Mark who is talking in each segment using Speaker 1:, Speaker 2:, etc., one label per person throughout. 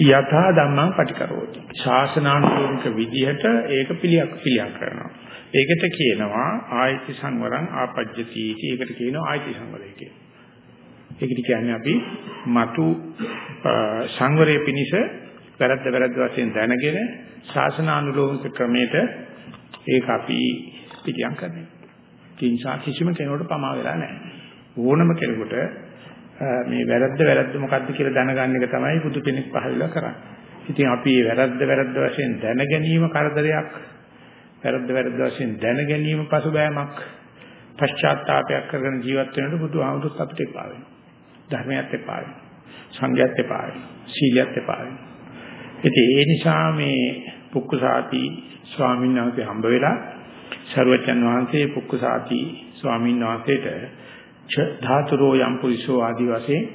Speaker 1: යථා ධම්මං පටිකරෝති. ශාසනානුකූලික විදිහට ඒක පිළියක් පිළියක් කරනවා. ඒකට කියනවා ආයති සංවරං ආපජ්ජති ඒකට කියනවා ආයති සංවරය කියලා. ඒකට කියන්නේ අපි మతు සංවරයේ පිනිස වැරද්ද වැරද්ද වශයෙන් දැනගෙන ශාසනානුලෝමික ක්‍රමයට ඒක අපි පිළියම් කරනවා. ඒ නිසා කිසිම කෙනෙකුට පමා වෙලා නැහැ. ඕනම කෙනෙකුට මේ වැරද්ද වැරද්ද මොකද්ද කියලා දැනගන්න එක තමයි බුදු කෙනෙක් පහළලා කරන්නේ. ඉතින් අපි මේ වැරද්ද වැරද්ද වශයෙන් දැන ගැනීම කරදරයක් වැරද්ද වැරද්ද වශයෙන් දැන ගැනීම පසුබෑමක් පශ්චාත්තාවයක් කරගෙන ජීවත් වෙනකොට බුදුහාමුදුරුත් අපිට එපා වෙනවා. ධර්මයත් එපා වෙනවා. සංඝයත් එපා වෙනවා. සීලයත් එපා වෙනවා. ඉතින් ඒ නිසා මේ පුක්කුසාති ස්වාමීන් වහන්සේ හම්බ වෙලා සරුවචන් වහන්සේ පුක්කුසාති ස්වාමීන් වහන්සේට ධාතුරෝ යම් පුරිසෝ ආදි වශයෙන්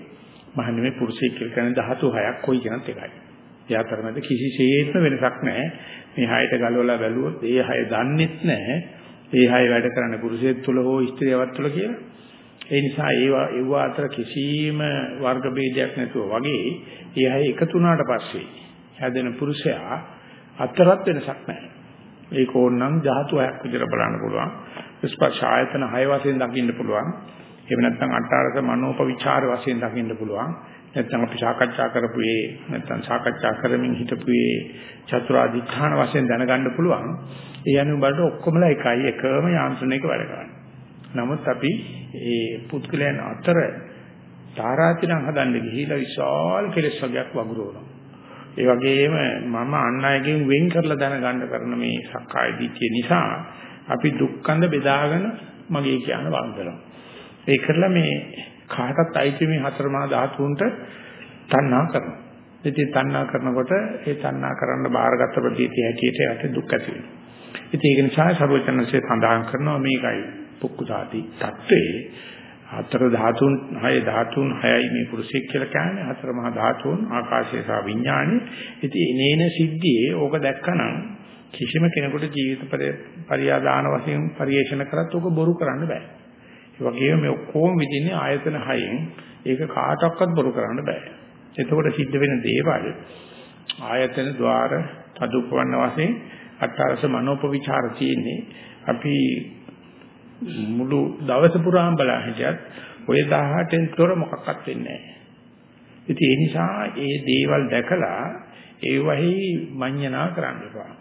Speaker 1: මහන්නේ මේ පුරුෂයෙක් කියලා කියන ධාතු හයක් කොයි කෙනත් එකයි. ඒ අතරමැද කිසිසේත්ම වෙනසක් නැහැ. මේ හයට ගලවලා බැලුවොත් ඒ හය දන්නෙත් නැහැ. ඒ හය වැඩ කරන්නේ පුරුෂයෙක් තුල හෝ ස්ත්‍රියක් තුල කියලා. ඒ නිසා ඒවා ඒව අතර කිසිම වර්ග ભેදයක් නැතුව වගේ ඒ හය එකතු වුණාට පස්සේ හැදෙන පුරුෂයා අතරත් වෙනසක් නැහැ. ඒක ඕනනම් ධාතු හයක් විතර බලන්න පුළුවන්. ස්පර්ශ ආයතන හය වශයෙන් දකින්න පුළුවන්. එහෙම නැත්නම් අටාරස මනෝපවිචාර වශයෙන් දකින්න පුළුවන්. නැත්නම් අපි සාකච්ඡා කරපු ඒ නැත්නම් සාකච්ඡා කරමින් හිටපු ඒ චතුරාධිඨාන වශයෙන් දැනගන්න පුළුවන්. ඒ අනුව බලද්දී ඔක්කොමලා එකයි එකම යාන්ත්‍රණයක වැඩ කරන්නේ. නමුත් අපි ඒ පුද්ගලයන් අතර තාරාතිරම් හදන්න ගිහිලා විශාල කෙලෙස් වර්ගයක් වගුරුවනවා. ඒ වගේම මම අන් අයගෙන් වෙන් කරලා දැනගන්න කරන මේ සක්කාය දිට්ඨිය නිසා අපි දුක්ඛඳ බෙදාගෙන මගේ කියන වන්දනවා. ඒ කරලා මේ කාටත් අයිති මේ හතර මහා ධාතුන්ට තණ්හා කරනවා. ඉතින් තණ්හා කරනකොට ඒ තණ්හා කරන්න බාරගත් ප්‍රතිතිය හැටියට යට දුක් ඇති වෙනවා. ඉතින් ඒක නිසා සර්වචනසේ සඳහන් කරනවා මේකයි පුක්කුසාති தත්වේ හතර ධාතුන් හය ධාතුන් හයයි මේ පුරුෂයෙක් කියලා කියන්නේ හතර මහා ධාතුන් ආකාශය සහ විඥානෙ. ඉතින් එනේන සිද්ධියේ ඕක දැක්කනම් කිසිම කෙනෙකුට ජීවිත පරියාදාන වශයෙන් පරිේශන කරත් ඕක බොරු කරන්න බෑ. ඒ වගේම මේ ඔක්කොම විදින්නේ ආයතන හයෙන් ඒක කාටවත් බොරු කරන්න බෑ. එතකොට සිද්ධ වෙන දේවල් ආයතන ద్వාර තදුපවන්න වශයෙන් අට්ඨාරස මනෝපවිචාර තියෙන්නේ අපි මුළු දවස පුරාම බලා හිටියත් ඔය 18න් තොර මොකක්වත් වෙන්නේ නැහැ. ඉතින් ඒ නිසා ඒ දේවල් දැකලා ඒ වහි මඤ්ඤණා කරන්න එපා.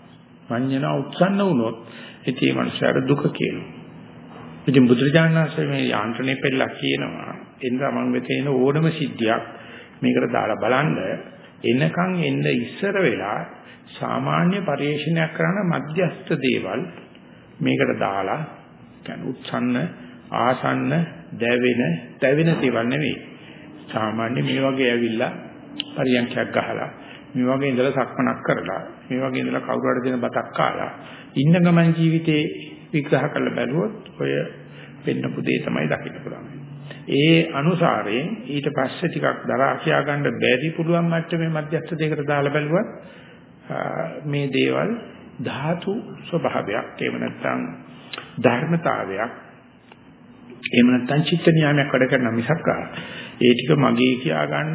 Speaker 1: මඤ්ඤණා උත්සන්න වුණොත් ඉතින් ඒ මනුස්සයාට දුක කියනවා. ඉතින් බුදුරජාණන් වහන්සේ මේ යාන්ත්‍රණය පෙළලා කියනවා එන්න මම මෙතන ඕනම සිද්ධියක් මේකට දාලා බලන්න. එනකන් එන්න ඉස්සර වෙලා සාමාන්‍ය පරිශ්‍රණයක් කරන මධ්‍යස්ථ දේවල් මේකට දාලා කියන්නේ උත්සන්න ආසන්න දැවෙන දැවෙන දේවල් නෙවෙයි. සාමාන්‍ය මේ වගේ ඇවිල්ලා පරියන්ඛයක් ගහලා මේ වගේ ඉඳලා සක්මනක් කරලා මේ වගේ ඉඳලා කවුරු හරි දෙන බතක් කාලා ඉන්න ගමන් ජීවිතේ විග්‍රහ කරලා බැලුවොත් ඔය වෙන්න පුදේ තමයි දකින්න පුළුවන්. ඒ අනුසාරයෙන් ඊට පස්සේ ටිකක් දරා කියා ගන්න බැරි පුළුවන් මට්ටමේ මධ්‍යස්ථ දෙයකට දාලා බැලුවත් මේ දේවල් ධාතු ස්වභාවයක් එහෙම නැත්නම් ධර්මතාවයක් එහෙම නැත්නම් චිත්ත නියාමයක් වැඩ කරන මිසක් ඒ ටික මගේ කියා ගන්න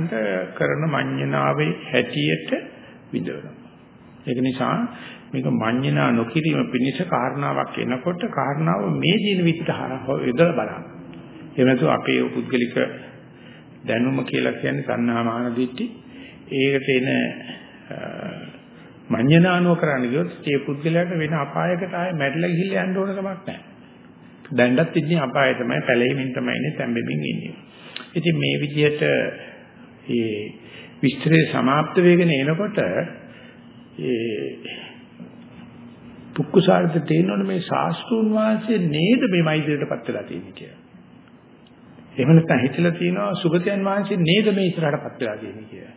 Speaker 1: කරන මඤ්ඤණාවේ හැටියට විඳවනවා. ඒක නිසා මේක මඤ්ඤණා නොකිරීම පිණිස කාරණාවක් එනකොට කාරණාව මේ දින විදිහට යොදලා බලන්න. එහෙම නැතු අපේ පුද්ගලික දැනුම කියලා කියන්නේ සංහා මාන දිට්ටි. ඒකට එන මඤ්ඤණානුව කරන්න ගියොත් ඒ පුද්ගලයාට වෙන අපායකට ආයෙ මැරිලා ගිහිල්ලා යන්න ඕන කමක් නැහැ. දැන්වත් ඉන්නේ අපාය තමයි පැලෙමින් තමයි ඉන්නේ තැම්බෙමින් ඉන්නේ. ඉතින් මේ විදිහට මේ විස්තරේ સમાપ્ત වෙගෙන එනකොට ඒ පුක්කුසාරට තේරෙනවනේ මේ ශාස්ත්‍රුන් වහන්සේ නේද මේ මෛත්‍රියටපත් වෙලා තියෙන්නේ කියලා. එහෙම නැත්නම් හිතලා තියෙනවා සුගතයන් වහන්සේ නේද මේ ඉස්සරහටපත් වෙලා තියෙන්නේ කියලා.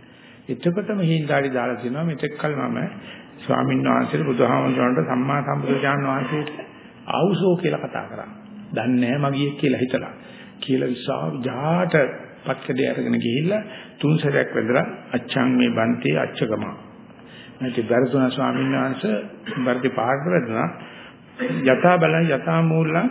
Speaker 1: එතකොටම හිඳාඩි දාලා තියෙනවා මෙතෙක් කල මම ස්වාමීන් වහන්සේට බුදුහාමුදුරන්ට සම්මා සම්බුදුජාන වහන්සේට ආවුසෝ කියලා කතා කරා. දන්නේ නැහැ මගියෙක් කියලා හිතලා. කියලා විශාල ජාට පක්කඩේ අරගෙන ගිහිල්ලා තුන් සැරයක් වැදලා අච්ඡං මේ බන්තේ අච්චගමා නැති බරතුන ස්වාමීන් වහන්සේ බර්ති පාඩ වැදුනා යථා බලං යථා මූලං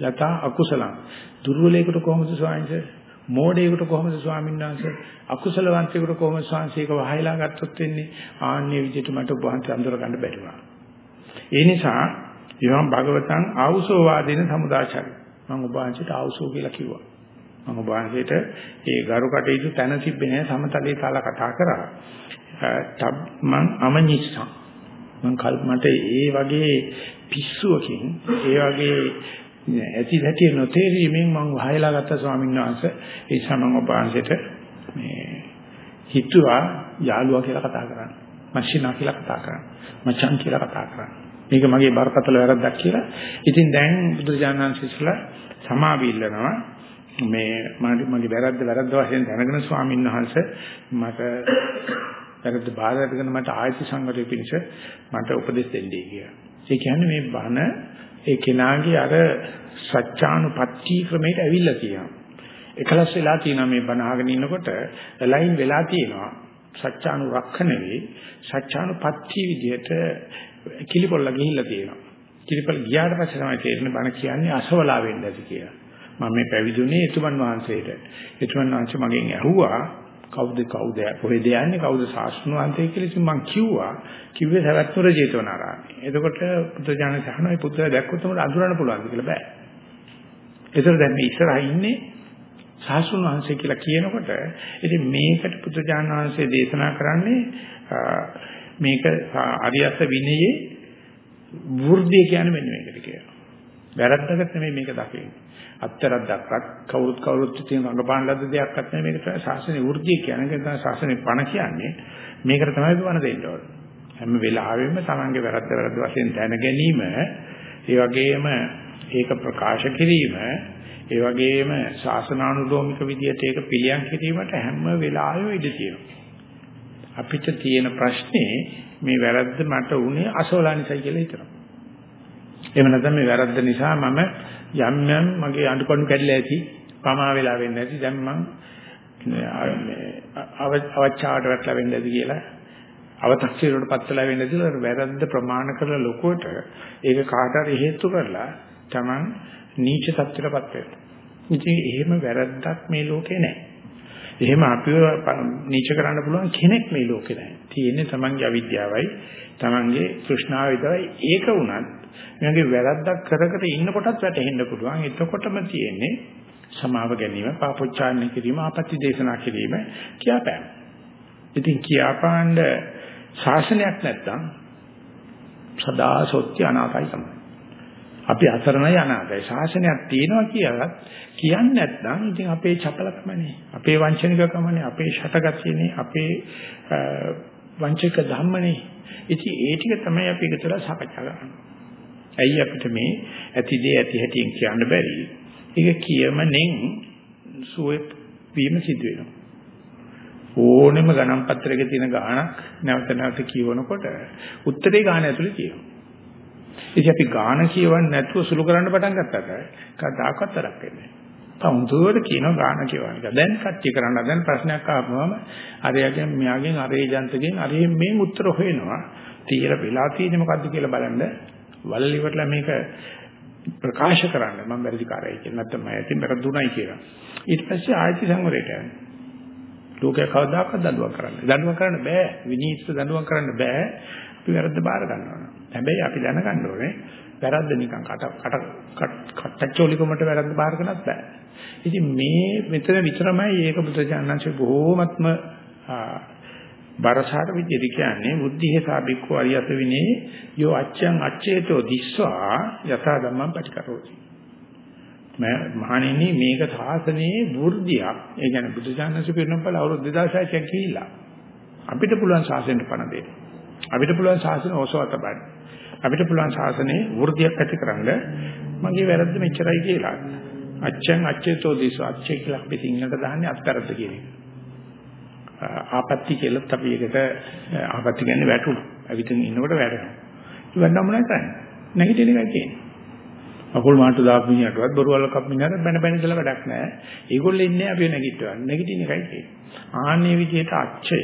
Speaker 1: යථා අකුසලං දුර්වලයකට කොහොමද ස්වාමීන් මෝඩයෙකුට කොහොමද ස්වාමීන් වහන්සේ අකුසලවන්තයෙකුට කොහොමද ස්වාංශයක වහයලා ගත්තොත් වෙන්නේ ආන්නේ විදිහට මට ඔබ වහන්සේ අඳුර ගන්න බැරි වුණා. ඒ නිසා ඉවම් භගවතං ආවුසෝ වාදින සමුදාචාරය. මම ඔබ වහන්සේට ආවුසෝ කියලා කිව්වා. මම ඔබ වහන්සේට ඒ ගරු කටයුතු තැන තිබ්බේ නෑ සමතලයේ කාලා කතා කරා. මං අමනිස්සං මං කල් මට ඒ වගේ පිස්සුවකින් ඒ වගේ ඇති දැටි නොතේරීමෙන් මං වහයලා ගත්ත ස්වාමීන් වහන්සේ ඒ සමන් ඔබ වහන්සේට මේ හිතුවා යාළුවා කියලා කතා කරන්න. මස්සිනා කියලා කතා කරන්න. මචං කියලා කතා කරන්න. මේක මගේ බරපතල වැරද්දක් කියලා. ඉතින් දැන් බුදුජානනාංශ ඉස්සලා සමාවිල්ලනවා මේ මගේ වැරද්ද වැරද්ද වශයෙන් දැනගෙන ස්වාමීන් වහන්සේ මට වැරද්ද බාර අරගෙන මට ආයති සංගතය පිණිස මට උපදෙස් දෙන්නයි කියලා. ඒ කියන්නේ මේ බණ ඒ කෙනාගේ අර සත්‍යානුපත්ති ක්‍රමයට ඇවිල්ලා තියෙනවා. එකලස් වෙලා තියෙනවා මේ බණ අහගෙන ඉන්නකොට ලයින් වෙලා තියෙනවා. සත්‍යානුරක්ෂණේ සත්‍යානුපත්ති විදිහට කිලිපොල්ල ගිහිල්ලා තියෙනවා. කිලිපොල්ල ගියාට පස්සේ තමයි තේරෙන්නේ බණ කියන්නේ අසවලා වෙන්න ඇති කියලා. මම මේ පැවිදුනේ එතුමන් වහන්සේට. එතුමන් වහන්සේ මගෙන් ඇහුවා කවුද කවුද කොහෙද යන්නේ කවුද ශාස්ත්‍රණ වහන්සේ කියලා ඉතින් මං කිව්වා කිව්වේ සවැත්නුර ජේතවනාරාමේ. එතකොට පුත්‍රජාන සහන මේ පුත්‍රයා දැක්කොත් උඹට අඳුරන්න පුළුවන්ද කියලා බෑ. ඒතර දැන් මේ ඉස්සරහා ඉන්නේ ශාස්ත්‍රණ වහන්සේ කියලා කියනකොට ඉතින් මේකට පුත්‍රජාන වහන්සේ දේශනා කරන්නේ මේක අරියස්ස විනයේ වෘද්ධිය කියන්නේ මෙන්න මේකට කියලා. වැරද්දකට නෙමෙයි මේක දකින්නේ. අත්තරක් දක්වත් කවුරුත් කවුරුත් තියෙන රඟපාන ලද්ද දෙයක්වත් නෙමෙයි මේක තමයි ශාසනයේ වෘද්ධිය කියන්නේ. ඒක තමයි ශාසනයේ පණ කියන්නේ. මේකට තමයි වණ දෙන්න ඕනේ. හැම වෙලාවෙම තමන්ගේ වැරද්ද වැරද්ද වශයෙන් දැන ගැනීම ඒ වගේම ඒක ප්‍රකාශ කිරීම ඒ වගේම ශාසනානුලෝමික විදියට ඒක පිළියම් කිරීමට හැම වෙලාවෙම ඉඩ තියෙනවා. අපිට තියෙන ප්‍රශ්නේ මේ වැරද්ද මට උනේ අසෝලා නිසායි කියලා හිතනවා. එහෙම නැත්නම් මේ වැරද්ද නිසා මම යම් යම් මගේ අඬකණු කැඩිලා ඇති පමා වෙලා වෙන්නේ නැති දැන් මං අවචාවට වැටලා වෙන්නේ නැති කියලා අව탁සිරයට පත්ලා වෙන්නේ නැතිල වැරද්ද ප්‍රමාණ කරලා ලොකුවට ඒක කාට හරි හේතු කරලා Taman නීච තත්ත්වයටපත් වෙනවා. ඉතින් එහෙම වැරද්දක් මේ ලෝකේ නැහැ. එහෙම අපිව නීච කරන්න පුළුවන් කෙනෙක් මේ ලෝකේ නැහැ. තියෙන්නේ Tamanගේ අවිද්‍යාවයි, Tamanගේ තෘෂ්ණාවයි ඒක වුණත් මගේ වැරද්දක් කර කර ඉන්නකොටත් වැටහෙන්න පුළුවන්. එතකොටම තියෙන්නේ සමාව ගැනීම, පාපොච්චාරණය කිරීම, ආපත්‍ය දේශනා කිරීම කියාපෑම. ඉතින් කියාපාන්න ශාසනයක් නැත්තම් සදා සොත්‍ය අනාතයි තමයි. අපි අසරණයි අනාතයි. ශාසනයක් තියෙනවා කියලත් කියන්නේ නැත්නම් ඉතින් අපේ චපලකමනේ, අපේ වංචනිකකමනේ, අපේ ෂටගතියනේ, අපේ වංචක ධම්මනේ. ඉතින් ඒ ටික තමයි අපි එකතර සාකච්ඡා කරන්නේ. ඇයි අපිට මේ ඇති දේ ඇති හැටියෙන් කියන්න බැරි? ඒක කියමනෙන් සුවේ වීම සිදු වෙනවා. ඕනෙම ගණන් පත්‍රයක තියෙන ගාණක් නැවත නැවත කියවනකොට උත්තරේ ගාණ ඇතුලේ තියෙනවා. ඉතින් අපි ගාණ කියවන්නේ නැතුව සුළු කරන්න පටන් ගත්තට කවදාකවත් තරක් වෙන්නේ නැහැ. තවුන්දුවට කියනවා ගාන කියවන එක. දැන් කච්චි කරන්න දැන් ප්‍රශ්නයක් ආවම අරයගෙන් මෙයාගෙන් අරේ ජන්තගෙන් අරේ මේ උත්තර හොයනවා. තීර වෙලා තියෙන්නේ මොකද්ද කියලා බලන්න වලල් ඉවරලා මේක ප්‍රකාශ කරන්න මම වැරදිකාරයි කියලා නැත්නම් මම ඇතින් වැරදුණයි කියලා. ඊට පස්සේ ආයති සංවරයට යනවා. ලෝකයා කවදාකවත් දඬුවම් කරන්නේ. දඬුවම් කරන්න බෑ. විනීත දඬුවම් කරන්න බෑ. අපි වැරද්ද බාර ගන්නවා. හැබැයි අපි දැනගන්න ඕනේ වැරද්ද නිකන් කට කට කට්ටචෝලිකමට වැරද්ද බාර ගන්නත් බෑ. ඉතින් මේ මෙතන විතරමයි ඒක බුදුචානන්සේ බොහෝමත්ම බරසාර විදිහට කියන්නේ බුද්ධිහ සාබික්කෝ අරියත විනේ යෝ අච්ඡං අච්ඡේතෝ දිස්වා යථා ධම්මං පටිකරෝති. මහණෙනි මේක සාසනයේ වෘද්ධියක්. ඒ කියන්නේ බුදුසානසු පිරුණම් බල අවුරුදු 2600ක් ගිහිලා අපිට පුළුවන් සාසනෙට පණ දෙන්න. අපිට පුළුවන් සාසන ඔසවත බන්න අපිට පුළුවන් සාසනයේ වෘද්ධියක් ඇතිකරන්න මගේ වැරද්ද මෙච්චරයි කියලා. අච්ඡං අච්ඡේතෝ දිස්වා. අච්ඡේ කියලා අපි සිංහලට දාන්නේ අත්තරද්ද කියන එක. ආපත්‍ති කියලාත් අපි ඒකට ආපත්‍ති කියන්නේ වැටුණා. අවිතින් ඉන්නකොට වැටෙනවා. ඒක වෙන්න මොනවද කරන්නේ? නැගිටින එකයි කියන්නේ. අකුල් මාට්ටු දාපු මිනිහටවත් බොරුවල කප් මිනිහට බැන බැන ඉඳලා වැඩක් නැහැ. ඒගොල්ලෝ ඉන්නේ අපි නැගිටවන්නේ. නැගිටින එකයි කියන්නේ. ආන්නේ විදිහට අච්චය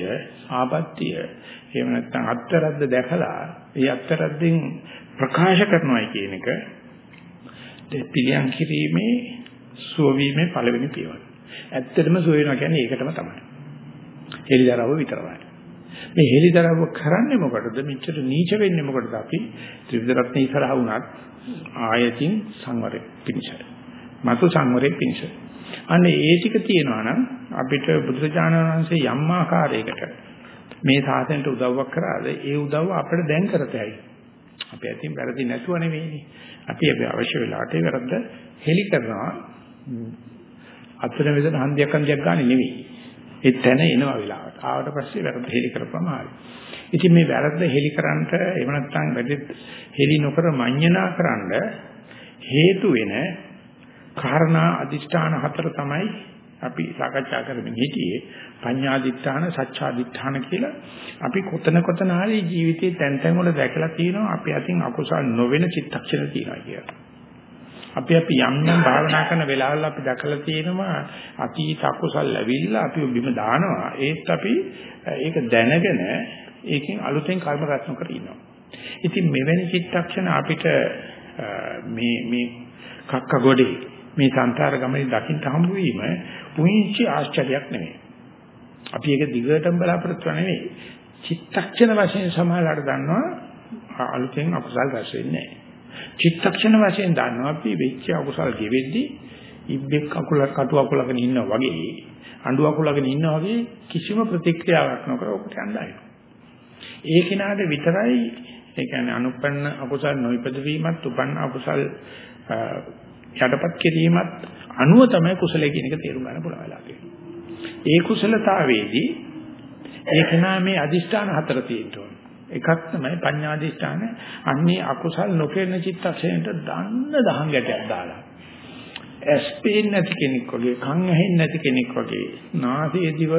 Speaker 1: ආපත්‍තිය එහෙම නැත්නම් අත්තරද්ද දැකලා ඒ අත්තරද්දෙන් ප්‍රකාශ කරනවායි කියන එක පිළියම් කිරීමේ සුවවීමේ පළවෙනි පියවර. ඇත්තටම සුව වෙනවා කියන්නේ ඒකටම තමයි. හෙලිදරව් විතරයි. මේ හෙලිදරව් කරන්නේ මොකටද? මෙච්චර නීච වෙන්නේ මොකටද අපි? ත්‍රිවිධ රත්න ඉස්සරහ වුණත් ආයතින් සංවරේ පිණිසයි. මතු සංවරේ පිණිසයි. අන්න ඒ ටික තියෙනවා නම් අපිට බුදුරජාණන් වහන්සේ යම් ආකාරයකට මේ සාසනයට උදව්වක් කරාද ඒ උදව්ව අපිට දැන් කරතයි. අපි ඇතින් වැරදි නැතුව නෙවෙයිනේ. අපි අවශ්‍ය වෙලාවට ඒ වැරද්ද හෙලි කරනවා. අතන මෙතන හන්දියක් හන්දියක් ගන්න නෙවෙයි. ඒ තැන එනවා වෙලාවට. ආවට පස්සේ වැරද්ද හෙලි කරපම හරි. ඉතින් මේ වැරද්ද හෙලි කරන්නට එහෙම නැත්නම් වැඩි හෙලි නොකර මඤ්ඤණා කරන්න හේතු වෙන කාරණා අදිෂ්ඨාන හතර තමයි අපි සාකච්ඡා කරමින් හිටියේ පඤ්ඤාදිත්‍යාන සච්ඡාදිත්‍යාන කියලා අපි කොතන කොතන හරි ජීවිතේ තැන් තැන් වල දැකලා තියෙනවා අපි අතින් අකුසල් නොවන චිත්තක්ෂණ තියෙනවා කියලා. අපි අපි යම් යම් භාවනා කරන වෙලාවල් අපි දැකලා තියෙනවා අතීත අකුසල් ලැබිලා අපි බිම දානවා ඒත් අපි ඒක දැනගෙන ඒකෙන් අලුතෙන් කර්ම රැස් නොකර ඉන්නවා. ඉතින් මෙවැනි චිත්තක්ෂණ අපිට මේ මේ කක්ක ගොඩේ මේ සංසාර ගමනේ දකින්න හම්බ වීම පුංචි ආශ්චර්යයක් නෙමෙයි. අපි ඒක දිගටම බලාපොරොත්තු නෙමෙයි. චිත්තක්ෂණ වශයෙන් සමාලලට දන්නවා අලුතෙන් අකුසල් රැස් වෙන්නේ නැහැ. චිත්තක්ෂණ වශයෙන් දන්නවා අපි වෙච්ච අකුසල් ගෙවෙද්දී ඉබ්බෙක් අකුල කටු අකුලගෙන ඉන්නා වගේ අඬු අකුලගෙන ඉන්නා වගේ කිසිම ප්‍රතික්‍රියාවක් නොකර ඔකට යන්නයි. ඒ කෙනාට විතරයි ඒ කියන්නේ අනුපන්න අකුසල් නොයිපද වීමත් උපන්න අකුසල් යටපත් කිරීමත් අනුව තමයි කුසලයේ කියන එක තේරුම් ගන්න පුළුවන් වෙලා තියෙන්නේ. ඒ කුසලතාවේදී ඒක නාමේ අදිෂ්ඨාන හතර තියෙනවා. එකක් තමයි පඤ්ඤාදිෂ්ඨාන. අන්නේ අකුසල් නොකරන චිත්තක්ෂණයට දන්න දහං ගැටයක් දාලා. ඇස් පේන්නේ නැති කෙනෙක් වගේ, කන් ඇහෙන්නේ නැති කෙනෙක් වගේ, නාසයේ දිව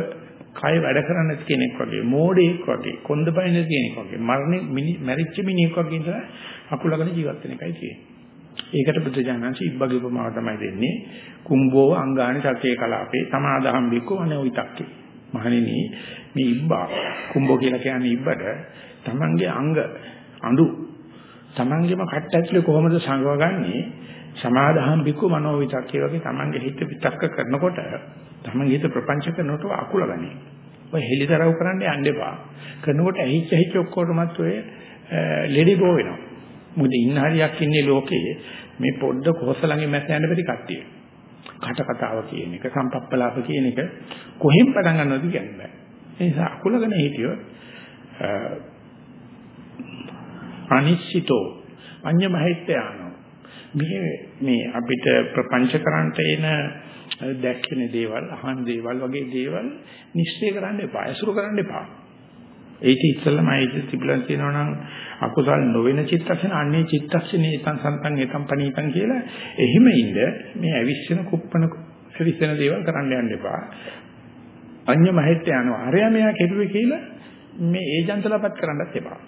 Speaker 1: කය වැඩ කරන්නේ නැති කෙනෙක් වගේ, මෝඩයෙක් වගේ, කොන්ද පයින් නැති කෙනෙක් වගේ, මරණය මැරිච්ච මිනිහෙක් වගේ ඉඳලා අකුලගෙන ජීවත් වෙන එකයි තියෙන්නේ. ඒකට බුදුජානන්සේ ඉබ්බගේ උපමාව තමයි දෙන්නේ. කුම්බෝ අංගානි සත්‍යේ කලාපේ සමාදහම් බිකෝ අනෝවිතක්කේ. මහණෙනි මේ ඉබ්බා කුම්බෝ කියලා කියන්නේ ඉබ්බට තමන්ගේ අංග අඬු තමන්ගේම කට්ට ඇතුලේ කොහොමද සංගවගන්නේ? සමාදහම් බිකෝ මනෝවිතක්කේ වගේ තමන්ගේ හිත විතක්ක කරනකොට තමන්ගේ හිත ප්‍රපංච කරනකොට අකුලගන්නේ. ඔය හෙලිදරව් කරන්න යන්න එපා. කරනකොට ඇහිච්ච ඇහිච්ච ඔක්කොටමත් ඔය ලෙඩි බෝ වෙනවා. මොකද ඉන්න හරියක් ඉන්නේ ලෝකයේ මේ පොඩ්ඩ කොහොසලංගේ මැස්ස යන්න බැරි කට්ටිය. කට කතාව කියන එක, සම්පප්පලාප කියන එක කොහෙන් පටන් ගන්නවද කියන්නේ බෑ. ඒ නිසා අකුලගෙන හිටියොත් අනිශ්චිතෝ අඤ්ඤ මහිත්‍යානෝ මේ මේ අපිට ප්‍රපංච කරන්ට එන දැක්කෙන දේවල් අහන දේවල් වගේ දේවල් නිශ්චය කරන්න එපා. අසුරු කරන්න එපා. ඒක ඉස්සෙල්ලම ආයෙත් තිබුණා කියනවා නම් අකුසල් නොවන චිත්තක්ෂණ අන්නේ චිත්තක්ෂණේ ඉතං සන්තං ඒතං පනීතං කියලා එහිම ඉන්න මේ අවිස්සන කුප්පන අවිස්සන දේවල් කරන්න යන්න එපා. අඤ්ඤ මහෙත් යනවා. අරයා මෙයා කෙරුවේ කියලා මේ ඒජන්තලපත් කරන්නත් එපා.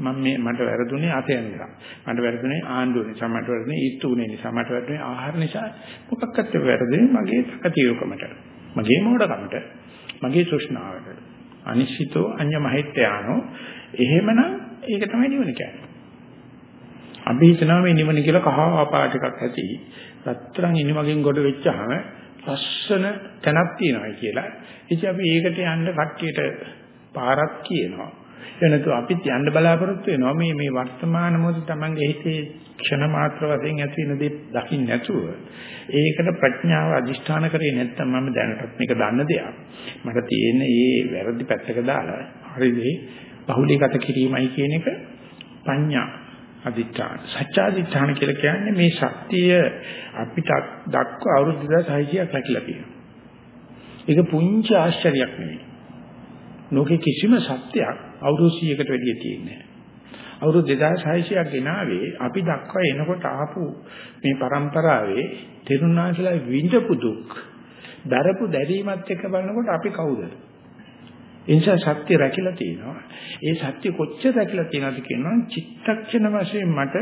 Speaker 1: මම මේ මට වැරදුනේ අතේ නිසා. මට වැරදුනේ ආණ්ඩුව නිසා. මට වැරදුනේ ඊත්තුනේ නිසා. මට වැරදුනේ ආහාර නිසා. මොකක්වත් වැරදුනේ මගේ තකතියකමට. මගේ මෝඩකමට. මගේ තෘෂ්ණාවට. අනිශ්චිතෝ අඤ්ඤ මහිත්‍යානෝ එහෙමනම් ඒක තමයි නිවන කියන්නේ. අපි හිතනවා මේ නිවන කියලා කහ ආපාට එකක් ඇති. රත්තරන් ඉනිමගෙන් ගොඩ වෙච්චාම ලස්සන තැනක් තියෙනවා කියලා. ඉතින් අපි ඒකට යන්න කට්ටියට පාරක් කියනවා. එනතු අපිත් යන්න බලාපොරොත්තු වෙනවා. මේ මේ වර්තමාන මොහොතේ Tamange හිතේ ක්ෂණ මාත්‍ර වශයෙන් ඇති වෙන දේ දකින්න නැතුව ඒකට ප්‍රඥාව අදිෂ්ඨාන කරේ නැත්නම් මම දැනටත් මේක දන්න දෙයක්. මට තියෙන්නේ මේ වැරදි පැත්තක දාලා හරිදී? බහුලීගත කිරීමයි කියන එක පඤ්ඤා අදිඨාන සත්‍යාදිඨාන කියලා කියන්නේ මේ ශක්තිය අපිට දක්වා අවුරුදු 2600ක් රැකිලා තියෙනවා. ඒක පුංචි ආශ්චර්යයක් නෙවෙයි ලෝකේ කිසිම සත්‍යයක් අවුරුදු 100කට වැඩිය තියෙන්නේ නැහැ. අවුරුදු 2600ක් ගෙනාවේ අපි දක්වා එනකොට ආපු මේ પરම්පරාවේ තෙරුණාසලා විඳපු දුක්, දරපු දැරීමත් එක්ක බලනකොට අපි කවුද? එනිසා සත්‍ය රැකිලා තියෙනවා. ඒ සත්‍ය කොච්චර රැකිලා තියෙනවද කියනවා චිත්තක්ෂණ වශයෙන් මට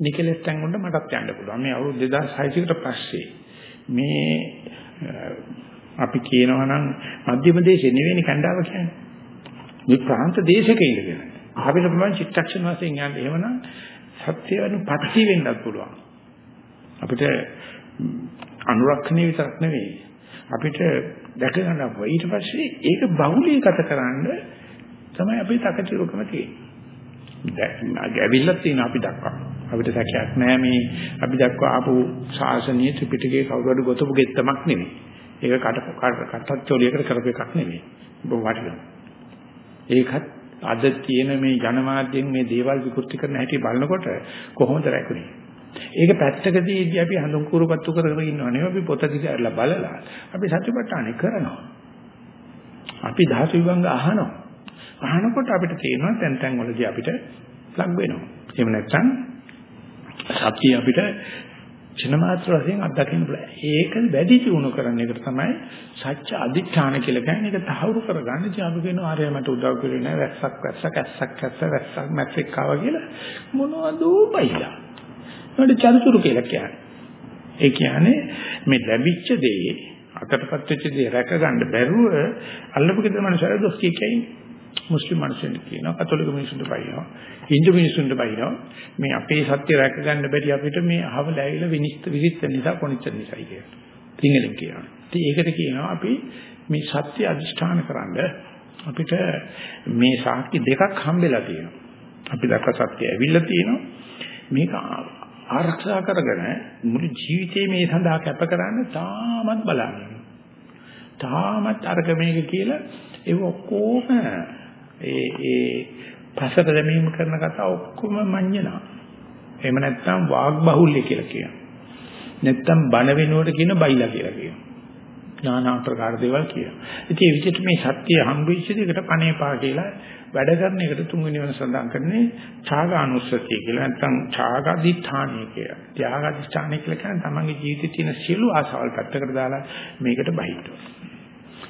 Speaker 1: නිකලස් තැන් වලට මටත් යන්න පුළුවන්. මේ අවුරුදු 2600කට පස්සේ මේ අපි කියනවා නම් මධ්‍යම දේශේ නෙවෙයි කණ්ඩාව කියන්නේ. මේ ප්‍රාන්ත දේශක ඉඳගෙන. අපිට පුළුවන් චිත්තක්ෂණ වශයෙන් යන්න. එහෙමනම් සත්‍යවනුපත්ති වෙන්නත් පුළුවන්. අපිට අනුරක්ෂණය විතරක් නෙවෙයි අපිට දැක ගන්න පුළුවන්. ඊට පස්සේ ඒක බහුලීගත කරන්න තමයි අපේ තකතිරුකම තියෙන්නේ. දැන් ඇවිල්ලා තියෙන අපි දක්වා. අපිට සැකයක් නැහැ මේ අපි දක්වා ආපු ශාසනීය ත්‍රිපිටකයේ කවුරු හරි ගොතපු ගෙත්තමක් නෙමෙයි. ඒක කට කටත් චෝලියකට කරපු එකක් නෙමෙයි. බොහොම වටිනවා. ඒකත් අද තියෙන මේ ජනමාධ්‍යෙන් මේ දේවල් විකෘති කරන හැටි බලනකොට කොහොමද රැකුනේ? ඒක පැත්තකදීදී අපි හඳුන් කුරුපත්තු කරගෙන ඉන්නව නෙවෙයි අපි පොත දිහාලා බලලා අපි සත්‍යපට්ඨානෙ කරනවා. අපි ධාතු විභංග අහනවා. අහනකොට අපිට තේරෙනවා තැන් තැන් වලදී අපිට ලඟ වෙනවා. එහෙම නැත්නම් සත්‍ය අපිට චිනමාත්‍ර වශයෙන් අත්දකින්න පුළුවන්. ඒක වැඩි දියුණු කරන එකට තමයි සත්‍ය අධිඨාන කියලා කියන්නේ. ඒක තහවුරු කරගන්න. ඉතින් අපි කියනවා ආරය මට උදව් කරේ නෑ වැස්සක් වැස්සක් ඇස්සක් ඇස්ස වැස්සක් මැට්‍රික් ආවා කියලා මොනවද උපයිලා. ඒකට චරිචුරු කියලා කියන්නේ. ඒ කියන්නේ මේ ලැබිච්ච දේ අතටපත් වෙච්ච දේ රැක ගන්න බැරුව අල්ලපු ගෙදර මනුස්සයර දොස් කියයි. මුස්ලිම් මිනිස්සුන්ට කියනවා කතෝලික මිනිස්සුන්ට බයිනවා හින්දු මිනිස්සුන්ට බයිනවා මේ අපේ සත්‍ය රැක ගන්න බැරි අපිට මේ අහවල ඇවිල්ලා විනිශ්ච විරිච්ච නිසා කොනිච්ච නිසායි කියලා. සිංහලෙන් කියනවා. ඉතින් ඒකට කියනවා අපි මේ සත්‍ය අදිෂ්ඨාන කරන්ඩ අපිට මේ සාක්ෂි දෙකක් හම්බෙලා තියෙනවා. අපි දැක්ක සත්‍ය ඇවිල්ලා තියෙනවා. මේක ආරක්ෂා කරගෙන මුළු ජීවිතේ මේ සඳහා කැප කරන්න තාමත් බලන්නේ. තාමත් අරක මේක කියලා ඒ ඔක්කොම ඒ ඒ පසට දැමීම කරන කතා ඔක්කොම මඤ්ඤණා. එහෙම නැත්නම් වාග් බහුල්‍ය කියලා කියනවා. නැත්නම් බණ වෙනුවට කියන බයිලා කියලා කියනවා. নানা ආකාර දේවල් කියනවා. ඉතින් ඒ විදිහට මේ සත්‍ය හම්බෙච්ච දෙයකට පණේපා කියලා වැඩ කරන එකට තුන්වෙනි වෙන සඳහන් කරන්නේ ඡාගානුස්සතිය කියලා නැත්නම් ඡාගාදිඨානිය කියලා. ත්‍යාගාදිඨානිය කියලා කියන්නේ තමන්ගේ ජීවිතේ තියෙන සියලු ආසාවල් පැත්තකට දාලා මේකට බහින්න.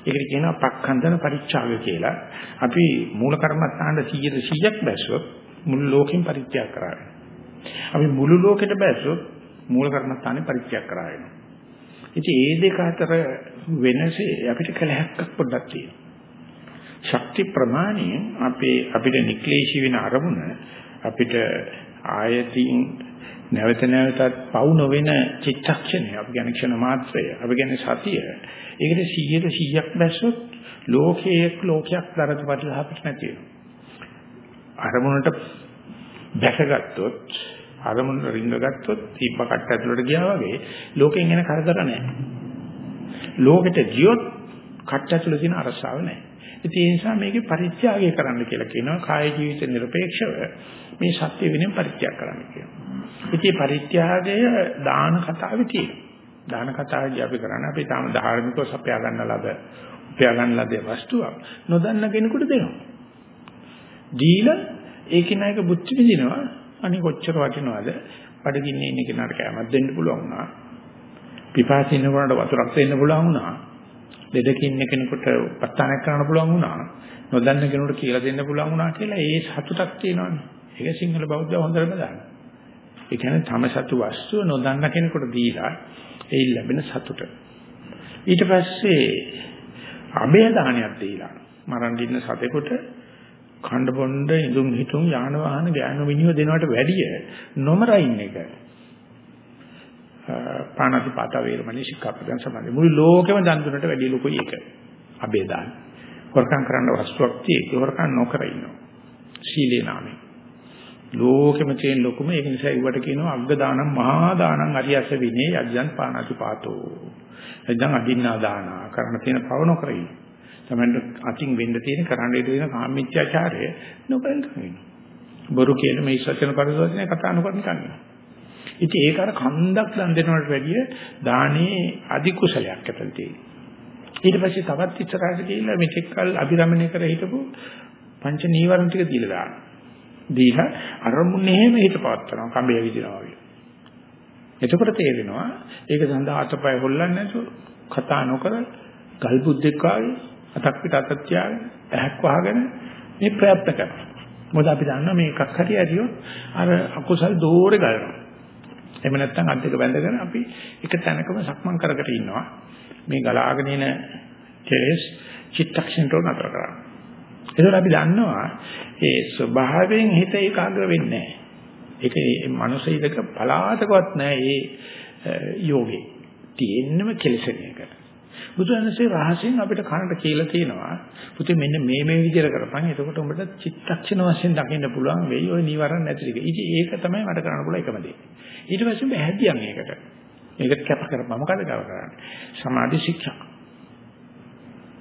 Speaker 1: ඒකට කියනවා පක්ඛන්දන පරිත්‍යාග කියලා. අපි මූල කර්මස්ථාන 100 100ක් බැස්සොත් මුළු ලෝකෙම පරිත්‍යාග කරාගෙන. අපි මුළු ලෝකෙට බැස්සොත් මූල කර්මස්ථානේ පරිත්‍යාග කරාගෙන. ඉතින් මේ දෙක අතර වෙනසේ අපිට කළ හැක්කක් පොඩ්ඩක් තියෙනවා. ශක්ති ප්‍රමාණය අපේ අපිට නික්ලේශී වෙන අරමුණ අපිට ආයතින් නැවත නැවතත් පවු නොවන චිත්තක්ෂණය අපි කියන්නේ ක්ෂණ මාත්‍රය අපි කියන්නේ සතිය. ඒකට 100ට 100ක් බැස්සොත් ලෝකයේ ලෝකයක් දරත ප්‍රතිහාපිට නැති වෙනවා. අරමුණට දැකගත්තොත් අරමුණ රිංගගත්තොත් තිබ්බ කට්ට ඇතුළට ගියා වගේ ලෝකෙන් එන කරදර නැහැ. ලෝකෙට ගියොත් කට්ට ඇතුළේ තියෙන අරසාව නැහැ. ඉතින් ඒ නිසා මේකේ පරිත්‍යාගය කරන්න කියලා කියනවා කාය ජීවිත නිර්පේක්ෂව මේ සත්‍ය වෙනින් පරිත්‍යාග කරන්න කියනවා. ඉතින් පරිත්‍යාගය දාන කතාවේ තියෙනවා. දාන කතාවේදී අපි කරන්නේ අපි තාම ධාර්මිකව සපයා ගන්න ලද උපයා ගන්න ලද වස්තුවක් නොදන්න කෙනෙකුට දෙනවා. දීලා ඒකේ නායක බුද්ධ විදිනවා අනික කොච්චර වටිනවද? බඩගින්නේ ඉන්න කෙනාට කෑමක් දෙන්න පුළුවන් වුණා. පිපාසින්න කෙනාට වතුරක් දෙන්න පුළුවන් වුණා. ලෙඩකින් කෙනෙකුට පස්තානක් කරන්න පුළුවන් වුණා. නොදන්න කෙනෙකුට කියලා දෙන්න පුළුවන් වුණා කියලා ඒ සතුටක් තියෙනවානේ. ඒක සිංහල බෞද්ධ හොඳටම දාන්න. ඒ කියන්නේ තම සතු වස්තුව නොදන්න කෙනෙකුට දීලා ඒ ලැබෙන සතුට. ඊට පස්සේ අබේ දානයක් දීලා මරන් දින්න සතෙකුට කණ්ඩ බොණ්ඩ ඉදුම් හිතුම් යාන වාහන ගෑනු මිනිහ දෙනවට වැඩිය නොමරින් එක පාණාති පාත වේරමණී ශික්ෂාපදයන් සම්බන්ධයි. මුළු ලෝකෙම දන් දුන්නට වැඩි ලොකුයි ඒක. අබේදාන. හොරකම් කරන්න වස්තුවක් තියෙයි. හොරකම් නොකර ඉන්නවා. සීලේ නාමයෙන්. ලෝකෙම තියෙන ලොකුම ඒක නිසා ඉවට කියනවා අග්ග දානම් මහා දානම් අරියස විනේ යජ්ජන් පාණාති පාතෝ. එදන් අදින්නා දාන කරන්න තියෙන පව නොකර ඉන්න. තමයි අතින් වෙන්න තියෙන කරන්න ඉද වෙන කාමීච්ඡාචාරය නොකරන කමින්. බොරු කියන මේ සත්‍යන පරිවර්තනය කතා නොකරන කමින්. ඉතින් ඒක අර කන්දක් දන් දෙනවට වැඩිය දානේ අධි කුසලයක් ඇතන් තියෙනවා. ඊට පස්සේ තවත් ඉස්සරහට ගිහිල්ලා මෙතෙක්කල් අභිරමණය කර හිටපු පංච නීවරණ ටික දීලා දානවා. දීලා අරමුණේම හිත පවත්නවා කඹේ විදිනවා වගේ. එතකොට තේරෙනවා ඒක සඳහා අතපය හොල්ලන්නේ නැතුව කතා නොකර ගල් බුද්දෙක් වාගේ අතක් පිට අතක් තියාගෙන ඇහක් වහගෙන මේ ප්‍රයත්න කරනවා. මොකද අපි දන්නවා මේ එකක් හරි ඇරියොත් අර අකුසල් දෝරේ ගලනවා. එහෙම නැත්නම් අත් දෙක බැඳගෙන අපි එක තැනකම සක්මන් කරකට ඉන්නවා. මේ ගලාගෙන එන කෙලෙස් චිත්තක්ෂණයට නතර කරන්න. ඒකෝට අපි දන්නවා ඒ ස්වභාවයෙන් හිත ඒකාග්‍ර වෙන්නේ නැහැ. ඒක මේ මනුස්සයිදක පලාතකවත් නැහැ මේ යෝගේ. තියෙන්නම කෙලෙසන එක. බුදුරජාණන්සේ රහසෙන් අපිට කනට කියලා තියෙනවා. පුතේ මෙන්න මේ මේ විදිහට කරපන්. එතකොට උඹට චිත්තක්ෂණ වශයෙන් දකින්න පුළුවන් වෙයි ওই නිවරණ නැති ටික. ඉතින් ඒක තමයි මට කරන්න පුළුවන් එකම දේ. ඊට පස්සේ බහැදියන් ඒකට. මේකට කැප කරපන්. මොකද කරන්නේ? සමාධි ශික්ෂා.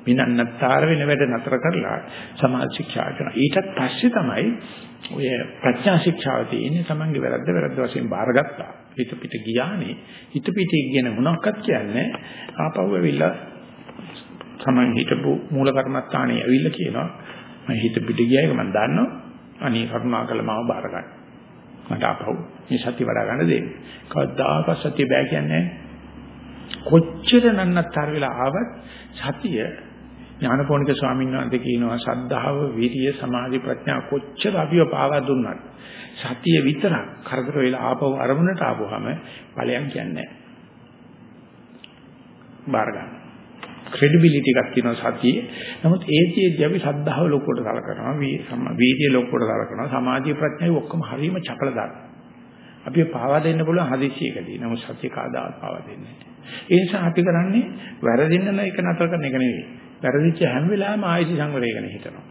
Speaker 1: විනන්නතර වෙන වැඩ නතර කරලා සමාධි ශික්ෂා කරනවා. ඊටත් පස්සේ තමයි ඔය ප්‍රඥා ශික්ෂාව තියෙන්නේ තමන්ගේ වැරද්ද වැරද්ද වශයෙන් බාරගත්තා. හිත පිට ගියානේ හිත පිට කියන මොනක්වත් කියන්නේ ආපහු ඇවිල්ලා තමන් හිතපු මූල කර්මස්ථානේ ඇවිල්ලා කියනවා මම හිත පිට ගියා ඒක මම දන්නවා. අනේ කරුණාකරලා මාව බාර ගන්න. මට ආපහු මේ සත්‍ය වඩා ගන්න දෙන්න. කවදාකවත් සත්‍ය බෑ කියන්නේ කොච්චර නන්නත්තර වෙලා ආවත් සතිය ඥානපෝනික ස්වාමීන් වහන්සේ කියනවා සද්ධාව, විරිය, සමාධි, ප්‍රඥා කොච්චර අපිව පාවා දුන්නත් සතිය විතරක් කරදර වෙලා ආපහු අරමුණට ආවොහම ඵලයන් කියන්නේ බාර ගන්න. ක්‍රෙඩිබිලිටි එකක් තියෙනවා සතියේ. නමුත් ඒකේදී අපි සද්ධාව ලොකුවට සලකනවා, වීර්යය ලොකුවට සලකනවා, සමාධිය ප්‍රඥාව ඔක්කොම හරීම චපල දානවා. අපි පාවා දෙන්න පුළුවන් හදිස්සියකදී. නමුත් සත්‍ය කාදාවත් පාවා දෙන්නේ නැහැ. ඒ නිසා අපි කරන්නේ වැරදින්න එක නතර කරන එක නෙවෙයි. වැරදිච්ච හැම වෙලාවෙම ආයති සංවරයගෙන හිටනවා.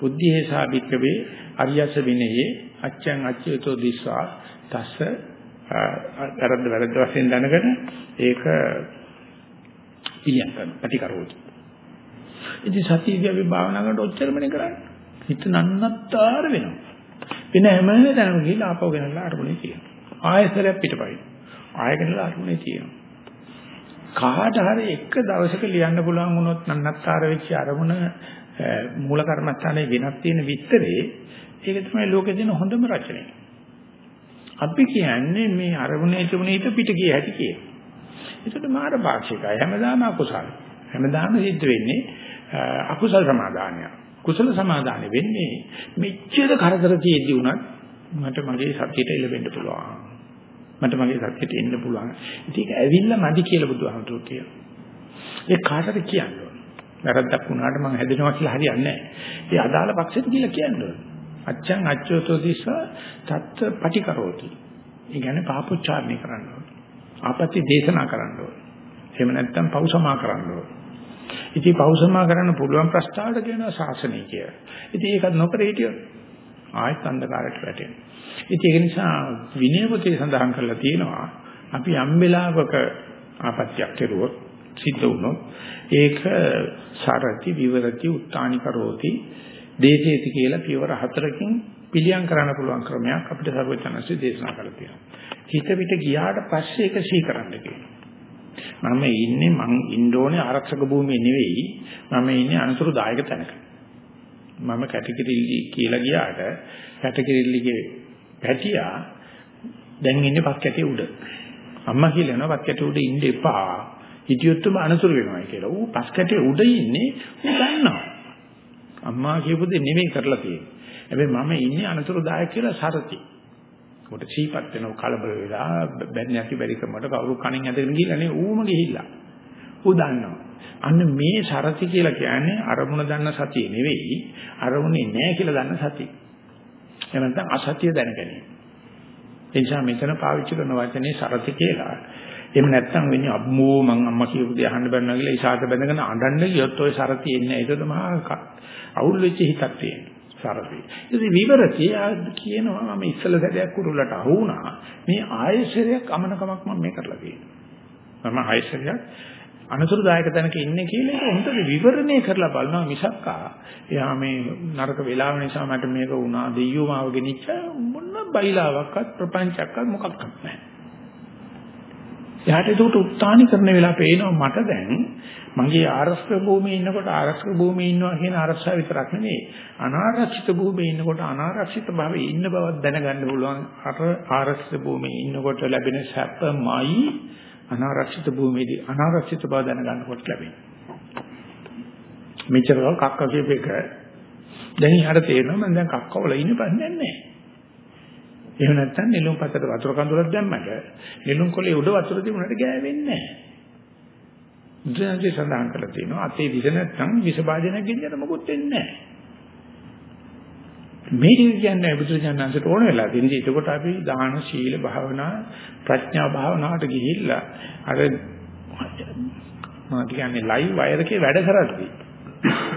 Speaker 1: බුද්ධියේ සාභික්කවේ අරියස්ස විනයේ අච්ඡං අච්චයතෝ දිස්වා තස්ස වැරද්ද වැරද්ද වශයෙන් දැනගෙන ඒක පිළියම් කරන ප්‍රතිකරෝති. ඉතින් සතියදී අපි භාවනා කරනකොට ඔච්චරමනේ කරන්නේ. හිත නන්නත්තර වෙනවා. වෙන හැම තැනම ගිහිල්ලා ආපහු ගෙනල්ලා අරමුණේ තියෙනවා. ආයතරයක් පිටපයින්. ආය ගෙනල්ලා අරමුණේ තියෙනවා. කාට හරි එක දවසක ලියන්න පුළුවන් වුණොත් නන්නත්තර වෙච්ච අරමුණ මූල කර්මස්ථානයේ වෙනස් තියෙන විස්තරේ ඒක තමයි ලෝකේ දෙන හොඳම රචනය. අපි කියන්නේ මේ අරමුණේ තිබුණේ හිත පිට ගිය හැටි කියන. ඒකට මාර භාෂිකයි හැමදාම අකුසල. හැමදාම සිද්ධ වෙන්නේ අකුසල සමාදානය. කුසල සමාදානෙ වෙන්නේ මෙච්චර කරදර තියෙද්දි උනත් මට මගේ සත්‍යයට එළවෙන්න පුළුවන්. මට මගේ සත්‍යයට එන්න පුළුවන්. ඉතින් ඒක ඇවිල්ලා මදි කියලා බුදුහාමුදුරුවෝ කියනවා. ඒ කාටද කියන්නේ? වැරද්දක් වුණාට මම හැදෙනවා කියලා හරියන්නේ නැහැ. ඒ අදාළ පක්ෂෙට කියලා කියන්න ඕනේ. අච්ඡං අච්චෝතෝ දිස්ස තත්ත පටිකරෝති. ඒ කියන්නේ පාපොච්චාරණය කරන්න ඕනේ. ආපත්‍ය දේශනා කරන්න ඕනේ. එහෙම නැත්නම් පෞසමා කරන්න ඕනේ. ඉතින් පෞසමා කරන්න පුළුවන් ප්‍රස්තාවට කියනවා ශාසනය කියලා. ඉතින් ඒකත් නොකර හිටියොත් ආයත් අන්ධකාරයට වැටෙනවා. ඉතින් ඒක නිසා විනය පොතේ සඳහන් කරලා තියෙනවා අපි යම් වෙලාවක ආපත්‍යක් කෙරුවොත් සිද්ධ වුණොත් ඒක සරති විවරති උත්තානි කරෝති දේශේති කියලා පියවර හතරකින් පිළියම් කරන්න පුළුවන් ක්‍රමයක් අපිට සර්වඥාන්සේ දේශනා කරලා තියෙනවා. හිත පිට ගියාට පස්සේ ඒක සී කරන්න කියනවා. මම ඉන්නේ මං ඉන්න ඕනේ ආරක්ෂක භූමියේ නෙවෙයි මම ඉන්නේ අනතුරුදායක තැනක. මම කැටකිරිලි කියලා ගියාට කැටකිරිල්ලිගේ පැටියා දැන් ඉන්නේ පස් කැටේ උඩ. අම්මා කියලා යනවා පස් කැටේ උඩ ඉන්න එපා. හිටියොත් ඔබ අනතුරු වෙනවා කියලා. ඌ පස් කැටේ උඩ ඉන්නේ ඌ දන්නවා. අම්මා කියපු දේ නෙමෙයි කරලා තියෙන්නේ. හැබැයි මම ඉන්නේ අනතුරුදායක කියලා සරති. කොට සීපත් වෙනව කලබල වෙලා බැන්නේ නැති බැරි කමකට කවුරු කණින් ඇදගෙන ගිහලා නේ ඌම ගිහිල්ලා. ඌ දන්නවා. අන්න මේ සරති කියලා කියන්නේ අරමුණ දන්න සතිය නෙවෙයි අරමුණේ නැහැ කියලා දන්න සතිය. එහෙම නැත්නම් අසතිය දැනගැනීම. ඒ නිසා මෙතන පාවිච්චි කරන වචනේ සරති කියලා. එහෙම නැත්නම් වෙන්නේ අම්මෝ මං අම්මා කියපු දේ අහන්න බැන්නා කියලා ඉසాత බැඳගෙන අඬන්න ගියොත් ඔය සරති එන්නේ. ඒකද මහා අවුල් වෙච්ච හිතක් තියෙන. සරති. ඉතින් විවරතිය කියනවා මම ඉස්සල සැරයක් කුරුල්ලට අහු වුණා. මේ ආයෙසරයක් අමනකමක් මම මේ කරලා තියෙනවා. මම ආයෙසරයක් අනතුරුදායක තැනක ඉන්නේ කියලා ඒක හොඳට විවරණය කරලා බලනවා මිසක්කා එයා මේ නරක වෙලාව නිසා මට මේක වුණා දෙයියෝ මාව ගෙනිච්ච මොන බයිලාවක්වත් ප්‍රපංචයක්වත් මොකක්වත් නැහැ. එයාට ඒක උත්තානි කරන වෙලාව පේනවා මට දැන් මගේ ආරක්ෂක භූමියේ ඉන්නකොට ආරක්ෂක භූමියේ ඉන්නවා කියන ආරක්ෂාව විතරක් නෙමෙයි අනාරක්ෂිත භූමියේ ඉන්නකොට අනාරක්ෂිත භාවයේ ඉන්න බවක් දැනගන්න පුළුවන් අර ආරක්ෂිත භූමියේ ඉන්නකොට ලැබෙන සැපමයි අනාරක්ෂිත භූමියේදී අනාරක්ෂිත බව දැනගන්නකොට ලැබෙනවා. මෙච්චර කක්ක කියපේක දැන් ඊහට තේරෙනවා මම දැන් කක්කවල ඉන්න ප්‍රශ්නයක් නැහැ. එහෙම නැත්නම් නෙළුම් පතට වතුර කඳුලක් දැම්මට නෙළුම් කොලේ උඩ වතුර තිබුණාට ගෑවෙන්නේ නැහැ. බුදුන්සේ සඳහන් කරලා තියෙනවා අතේ විස නැත්නම් විස භාජනයක් ගෙනියන්න මොකුත් වෙන්නේ නැහැ. මේ ටික කියන්නේ බුදුරජාණන්සේට ඕන වෙලා තියෙනවා. ඒකකොට අපි දාන, සීල, භාවනා, ප්‍රඥා භාවනාවට ගිහිල්ලා අර මොනවද කියන්නේ ලයිව් වයර් එකේ වැඩ කරද්දී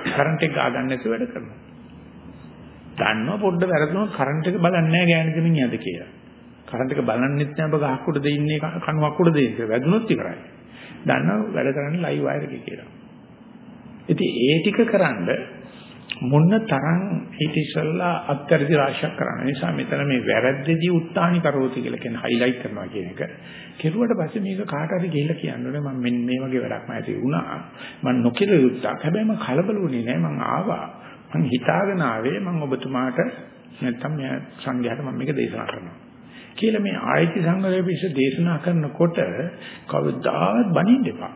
Speaker 1: කරන්ට් එක ගා ගන්න නැතුව වැඩ කරනවා. දන්නවා පොඩ්ඩ වැරදුනොත් කරන්ට් එක බලන්නේ නැහැ ගෑනු දෙමින් යද කියලා. කරන්ට් එක බලන්නෙත් නැහැ ඔබ ගහක් උඩ දෙන්නේ කණුවක් උඩ දෙන්නේ. වැදුනොත් ඉවරයි. දන්නවා වැඩ කරන්නේ ලයිව් වයර් එකේ කියලා. ඉතින් ඒ ටික කරන්ඩ මොන්න තරම් ඊට ඉස්සෙල්ලා අත්‍යර්ථ රාශියක් කරන්න. නිසා මෙතන මේ වැරද්දදී උත්හානි කරෝති කියලා කියන හයිලයිට් කරනවා කියන එක. කෙරුවට පස්සේ මේක කාට හරි ගිහිල්ලා කියන්න ඕනේ මම මෙන්න මේ වගේ වැඩක් මම ඇති වුණා. මම නොකිර යුත්තක්. හැබැයි මම කලබල වුණේ නෑ මම ආවා. මම හිතාගෙන ආවේ මම ඔබතුමාට නැත්තම් මේ සංඝයාට මම මේක දේශනා කරනවා. කියලා මේ ආයති සංඝරේ පිස්ස දේශනා කරනකොට කවදාවත් බනින්න එපා.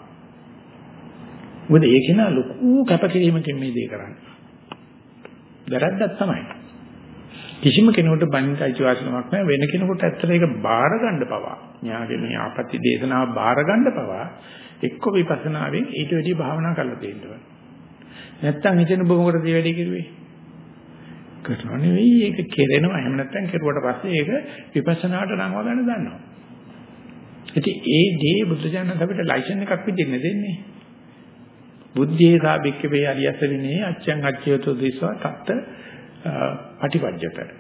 Speaker 1: මොකද ඒක නා ලොකු කැපකිරීමකින් මේ දේ කරන්නේ. වැරද්දක් තමයි. කිසිම කෙනෙකුට බණින්න අයිතිවාසිකමක් නැහැ වෙන කෙනෙකුට ඇත්තට ඒක බාර ගන්න පවා. න්යාගේ මේ ආපත්‍ය දේශනාව බාර ගන්න පවා එක්ක විපස්සනාවෙන් ඊට වැඩි භාවනා කරලා තියෙනවා. නැත්තම් හිතෙන බොහොමකට දේ වැඩි කිරුවේ. කරනවා නෙවෙයි ඒක කෙරෙනවා. එහෙම නැත්තම් කෙරුවට පස්සේ ඒක විපස්සනාට නංව ගන්න දන්නවා. ඉතින් ඒ දේ බුදුජානක අපිට ලයිසන් එකක් විදිහට දෙන්නේ. බුද්ධියේ සාබික්කේ අරියස විනේ අච්ඡං අච්ඡයතෝ දිස්වා තත්ත පටිපජ්ජත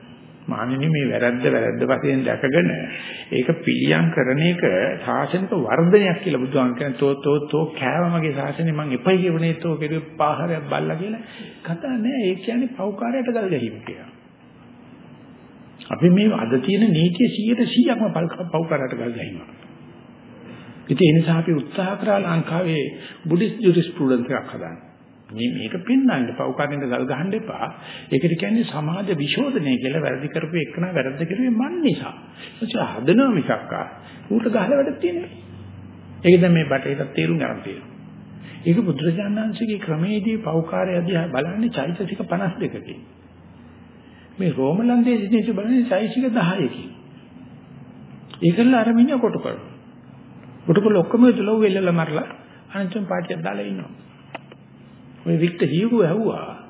Speaker 1: මානිනි මේ වැරද්ද වැරද්ද වශයෙන් දැකගෙන ඒක පිළියම් කරන එක සාසනික වර්ධනයක් කියලා බුදුහාම කියන තෝ තෝ තෝ කෑවමගේ සාසනේ මං එපයි කියවනේ තෝ කෙරුවේ පාහරයක් බල්ලා කියලා. කතා නෑ. ඒ කියන්නේ පෞකාරයට ගල් ගැහිම කියලා. අපි මේ අද තියෙන නීතිය 100%ක්ම පෞකාරයට ගල් ගැහිනවා ඉතින් ඒ නිසා අපි උත්සාහ කරා ලංකාවේ බුද්දිස් ජුරිස්ප්‍රුඩන්ස් එකක් හදන්න. මේ මේක පෙන්වන්න පව් කරින්න ගල් ගහන්න එපා. ඒකට කියන්නේ සමාජ විශෝධනය කියලා වැරදි කරපු එකන වැරද්ද කරුවේ මන් නිසා. ඒක හදනවා මිසක් ආ. ඌට ගහලා වැඩක් තියෙන්නේ. ඒක දැන් මේ බටේට තේරුම් ගන්න තියෙනවා. ඒක බුදුරජාණන්සේගේ ක්‍රමයේදී පෞකාරය අධ්‍යා බලන්නේ චෛතසික 52කින්. මේ රෝමලන්දේ සිටින බලන්නේ චෛතසික 10කින්. ඒකල අර මිනිහ කොට කරනවා. උටුපොළ ඔක්කොම ඉදලා වෙල්ලලා මරලා අනන්තම් පාටියක් දාලා ඉන්නවා. ඔය වික්ට හීරුව ඇහුවා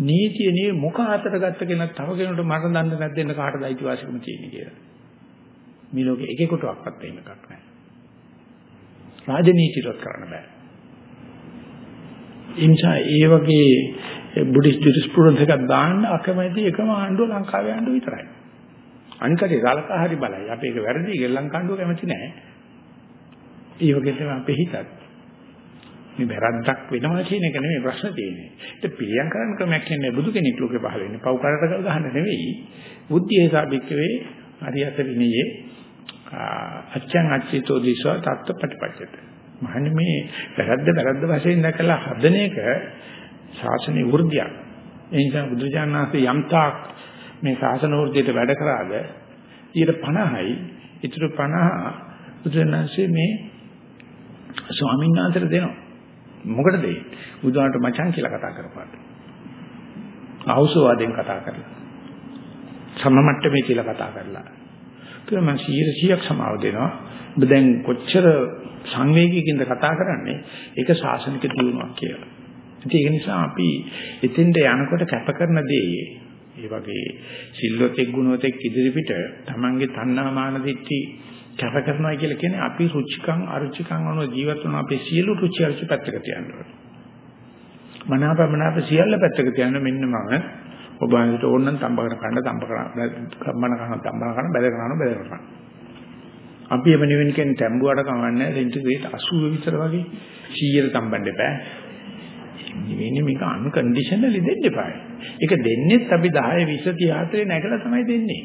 Speaker 1: නීතිය නේ මොක අතට ගත්ත කෙනෙක් තව කෙනෙකුට මරණ දඬ නැද්ද දෙන්න කාටද අයිතිවාසිකම තියෙන්නේ කියලා. මේ ලෝකේ එකෙකුටවත් වෙන්න එකක් නැහැ. රාජනීතිවත් කරන්න බෑ. ඉන්සා ඒ වගේ බුද්දිස්ට් ජුරිස්ප්‍රුඩන්ස් එකක් දාන්න අකමැති එකම ආණ්ඩුව ලංකාවේ ආණ්ඩුව විතරයි. අනිකට සලකා හරි බලයි. අපි ඒක වැරදි කියලා ලංකාණ්ඩුව කැමති නැහැ. ඒ වගේ තමයි අපේ හිතත්. මේ වැරද්දක් වෙනවා කියන එක නෙමෙයි ප්‍රශ්න තියෙන්නේ. ඒක පිළියම් කරන්න ක්‍රමයක් කියන්නේ බුදු කෙනෙක් ලෝකේ පහළ වෙන්නේ. පව් කරට ගහන්න නෙවෙයි. බුද්ධියේ සාබික්කවේ හරියට විනයේ අච්ඡං අච්චිතෝ දිසෝ තත්ත ප්‍රතිපච්චත. මහන්නේ මේ වැරද්ද වැරද්ද වශයෙන් දැකලා හදන එක ශාසනීය වෘද්ධියක්. ඒ නිසා බුදුජානනාථේ යම්තාක් මේ ශාසන වෘද්ධියට වැඩ කරාද 50යි ඊටු 50 බුදුරජාණන්සේ මේ ස්වාමීන් වහන්සේට දෙනවා. මොකටද ඒ? බුදුහාමට මචං කියලා කතා කරපාට. ආවුසවාදෙන් කතා කරලා. සමමට්ටමේ කියලා කතා කරලා. ඒක මම 100ක් සමාව දෙනවා. ඔබ දැන් කොච්චර සංවේගීකින්ද කතා කරන්නේ? ඒක ශාසනික දියුණුවක් කියලා. ඉතින් ඒක නිසා අපි එතෙන්ට යනකොට කැප කරන දේ ඒ වගේ සිල්වතෙක් ගුණවතෙක් ඉදිරිපිට තමන්ගේ තණ්හා මාන දිට්ඨි කැප කරනවා කියලා කියන්නේ අපි රුචිකම් අරුචිකම් අනුව ජීවත් වන අපේ සියලු රුචි අරුචි පැත්තක තියන්න ඕනේ. මනාපමනාප සියල්ල පැත්තක තියන්න මෙන්න මම ඔබ අනිත් ඕනනම් තම්බකර කන්න තම්බ කරන කම්මන කරන තම්බ කරන බැල කරන බැල කරන. අපි එම නිවෙන කියන්නේ තැඹුවට කමන්නේ සෙන්ටිග්‍රේඩ් 80 විතර වගේ 100ට තම්බන්න එපා. නිවෙන්නේ මේක අන්කන්ඩිෂනලි දෙන්න එපා. ඒක දෙන්නෙත් අපි 10 20 34 නැගලා තමයි දෙන්නේ.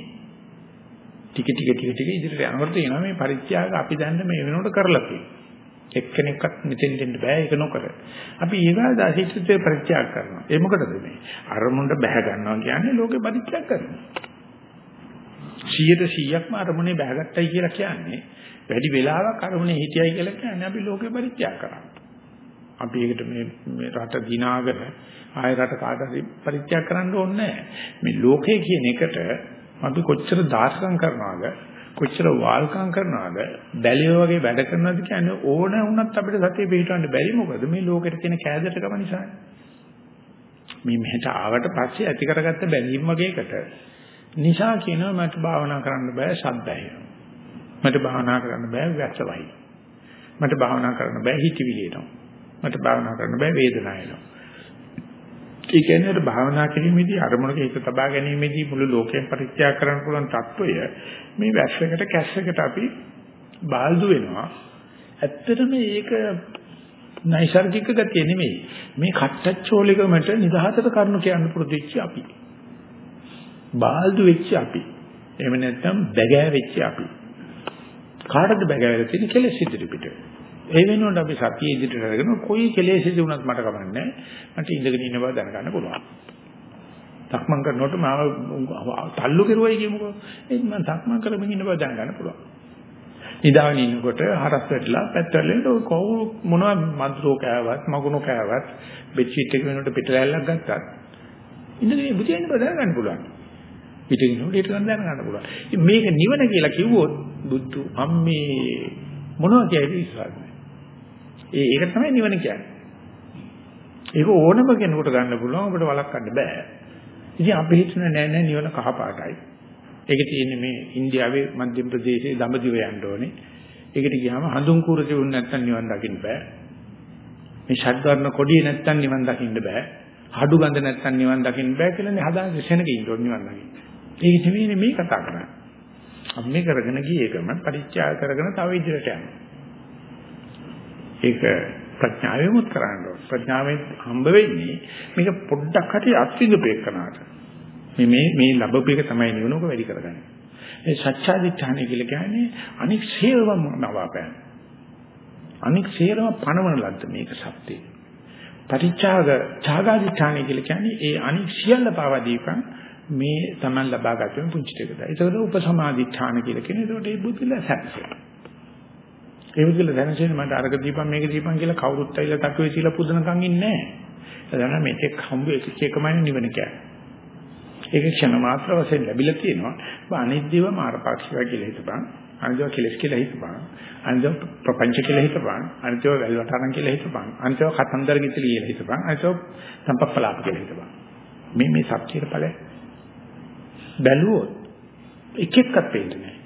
Speaker 1: ටික ටික ටික ටික ඉදිරියට යනකොට තියෙනවා මේ පරිත්‍යාග අපි දැන් මේ වෙනකොට කරලා තියෙනවා. එක්කෙනෙක්වත් මෙතෙන් දෙන්න බෑ ඒක නොකර. අපි ඊගා දාසිතේ පරිත්‍යාග කරනවා. ඒ මොකටද මේ? අරමුණට බැහැ ගන්නවා කියන්නේ ලෝකේ පරිත්‍යාග කරනවා. 100ට 100ක්ම අරමුණේ බැහැගත්තයි කියලා කියන්නේ වැඩි වෙලාවක් අරමුණේ හිටියයි කියලා කියන්නේ අපි ලෝකේ පරිත්‍යාග කරනවා. අපි ඒකට මේ මේ රට දිනාගෙන ආය රට කාට හරි පරිත්‍යාග කරන්න ඕනේ මේ ලෝකය කියන එකට අපි කොච්චර දාර්ශකම් කරනවද කොච්චර වාල්කම් කරනවද බැලිය වගේ වැඩ කරනවද කියන්නේ ඕන වුණත් අපිට සතිය පිටවන්න බැරි මොකද? මේ ලෝකෙට තියෙන කෑදරකම නිසා. මේ මෙහෙට ආවට පස්සේ ඇති කරගත්ත බැලීම් වගේකට නිසා කියනවා මට භාවනා කරන්න බෑ ශබ්දය මට භාවනා කරන්න බෑ වැස්සවයි. මට භාවනා කරන්න බෑ හිතවිලි එනවා. මට භාවනා කරන්න බෑ වේදනාව එනවා. ඒ කියන්නේ අර භාවනා කිරීමේදී අරමුණක හිත තබා ගැනීමේදී මුළු ලෝකයෙන් පරිත්‍යාග කරන්න පුළුවන් తত্ত্বය මේ වැස්සකට කැස්සකට අපි බාල්දු වෙනවා. ඇත්තටම මේක නයිසර්ගික ගතිය නෙමෙයි. මේ කට්ටච්චෝලිකමට නිදහසට කරුණු කියන්න පුරුදුච්ච අපි. බාල්දු වෙච්ච අපි. එහෙම නැත්නම් බැගෑ වෙච්ච අපි. කාටද බැගෑ වෙලා තියෙන්නේ කෙලෙස් ඉදිරි පිට. ඒ වෙනුවට අපි සතිය ඉදිරියට අරගෙන කොයි කෙලෙස් ඉදි වුණත් මට කමන්නේ මට ඉඳගෙන ඉන්න බව දැනගන්න පුළුවන්. තක්මන් කරනකොට මාව තල්ලු කෙරුවයි කියමුකෝ. ඒත් මම තක්මන් කරමින් ඉන්න බව දැනගන්න පුළුවන්. නිදාගෙන ඉන්නකොට හරස් වැටලා පැත්තවලින් කොහොම මොනවා මන්ත්‍රෝ කෑවත් මගුණු කෑවත් බෙඩ්ෂීට් එක වෙනකොට පිටරැල්ලක් ගත්තත් ඉඳගෙන බුදියන්න බව දැනගන්න පුළුවන්. පිටින් උඩට ගන්න දැනගන්න පුළුවන්. ඉතින් මේක නිවන කියලා කිව්වොත් බුද්ධ අම්මේ මොනවා කියයිද විශ්වාසයි. ඒ ඒක තමයි නිවන කියන්නේ. ඒක ඕනම කෙනෙකුට ගන්න පුළුවන් ඔබට වළක්වන්න බෑ. ඉතින් අපි හිතන නෑ නෑ නිවන කහ පාටයි. ඒක තියෙන්නේ මේ ඉන්දියාවේ මධ්‍ය ප්‍රදේශයේ දඹදිව යන්න ඕනේ. ඒකට ගියාම හඳුන් කුර තිබුණ නැත්නම් නිවන් දකින්න බෑ. මේ ෂඩ්වර්ණ කොඩිය නැත්නම් නිවන් දකින්න බෑ. හඩු ගඳ නැත්නම් නිවන් දකින්න බෑ කියලානේ හදාගෙන සෙනග ඉන්න ඕනේ නිවන් දකින්න. ඒක නෙවෙයිනේ මේ කතා කරන්නේ. අපි මේ කරගෙන ගියේ එකම පරිත්‍යාග කරගෙන තව ඉදිරියට යනවා. ඒක ප්‍රඥාවෙමුත් කරන්න ඕන. ප්‍රඥාවෙන් හම්බ වෙන්නේ මේක පොඩ්ඩක් හරි අත්විඳපේකනාට. මේ මේ මේ ලැබපු එක තමයි නිවනක වැඩි කරගන්නේ. ඒ සත්‍යාදිඨානය කියලා කියන්නේ අනික් සියල්ලම නවාපෑම. අනික් සියල්ලම පණවන ලද්ද මේක සත්‍යය. පරිත්‍යාග ඡාගාදිඨානය කියලා කියන්නේ ඒ අනික් සියල්ල පාවා දීපන් මේ Taman ලබා ගන්න පුංචි ටිකද. ඒකවල උපසමාදිඨාන කියලා කියන්නේ ඒකට ඒ බුද්ධිල සැකසෙනවා. ඒ බුද්ධිල දැනසෙන්නේ මට අරක දීපන් මේක දීපන් කියලා කවුරුත් ඇවිල්ලා තටුවේ තියලා පුදනකම් ඉන්නේ නැහැ. ඒ දන්න මේක හම්බ එක එකමයි නිවන කියන්නේ. ඒක ක්ෂණ මාත්‍ර වශයෙන් ලැබිලා තියෙනවා. ඔබ අනිද්දේව මාරපාක්ෂිකයි කියලා හිතපන්. අනිද්දේව කෙලස් කියලා හිතපන්. අනිද්දේව ප්‍රපංච කියලා හිතපන්. අනිද්දේව වැල්වටාරම් කියලා හිතපන්. අනිද්දේව කතන්දර ගිතලි කියලා හිතපන්. අනිද්දේව සම්පප්පලාප කියලා හිතපන්. මේ මේ සත්‍යයට ඵලය බැලුවොත් එක එකක් පේන්නේ නැහැ.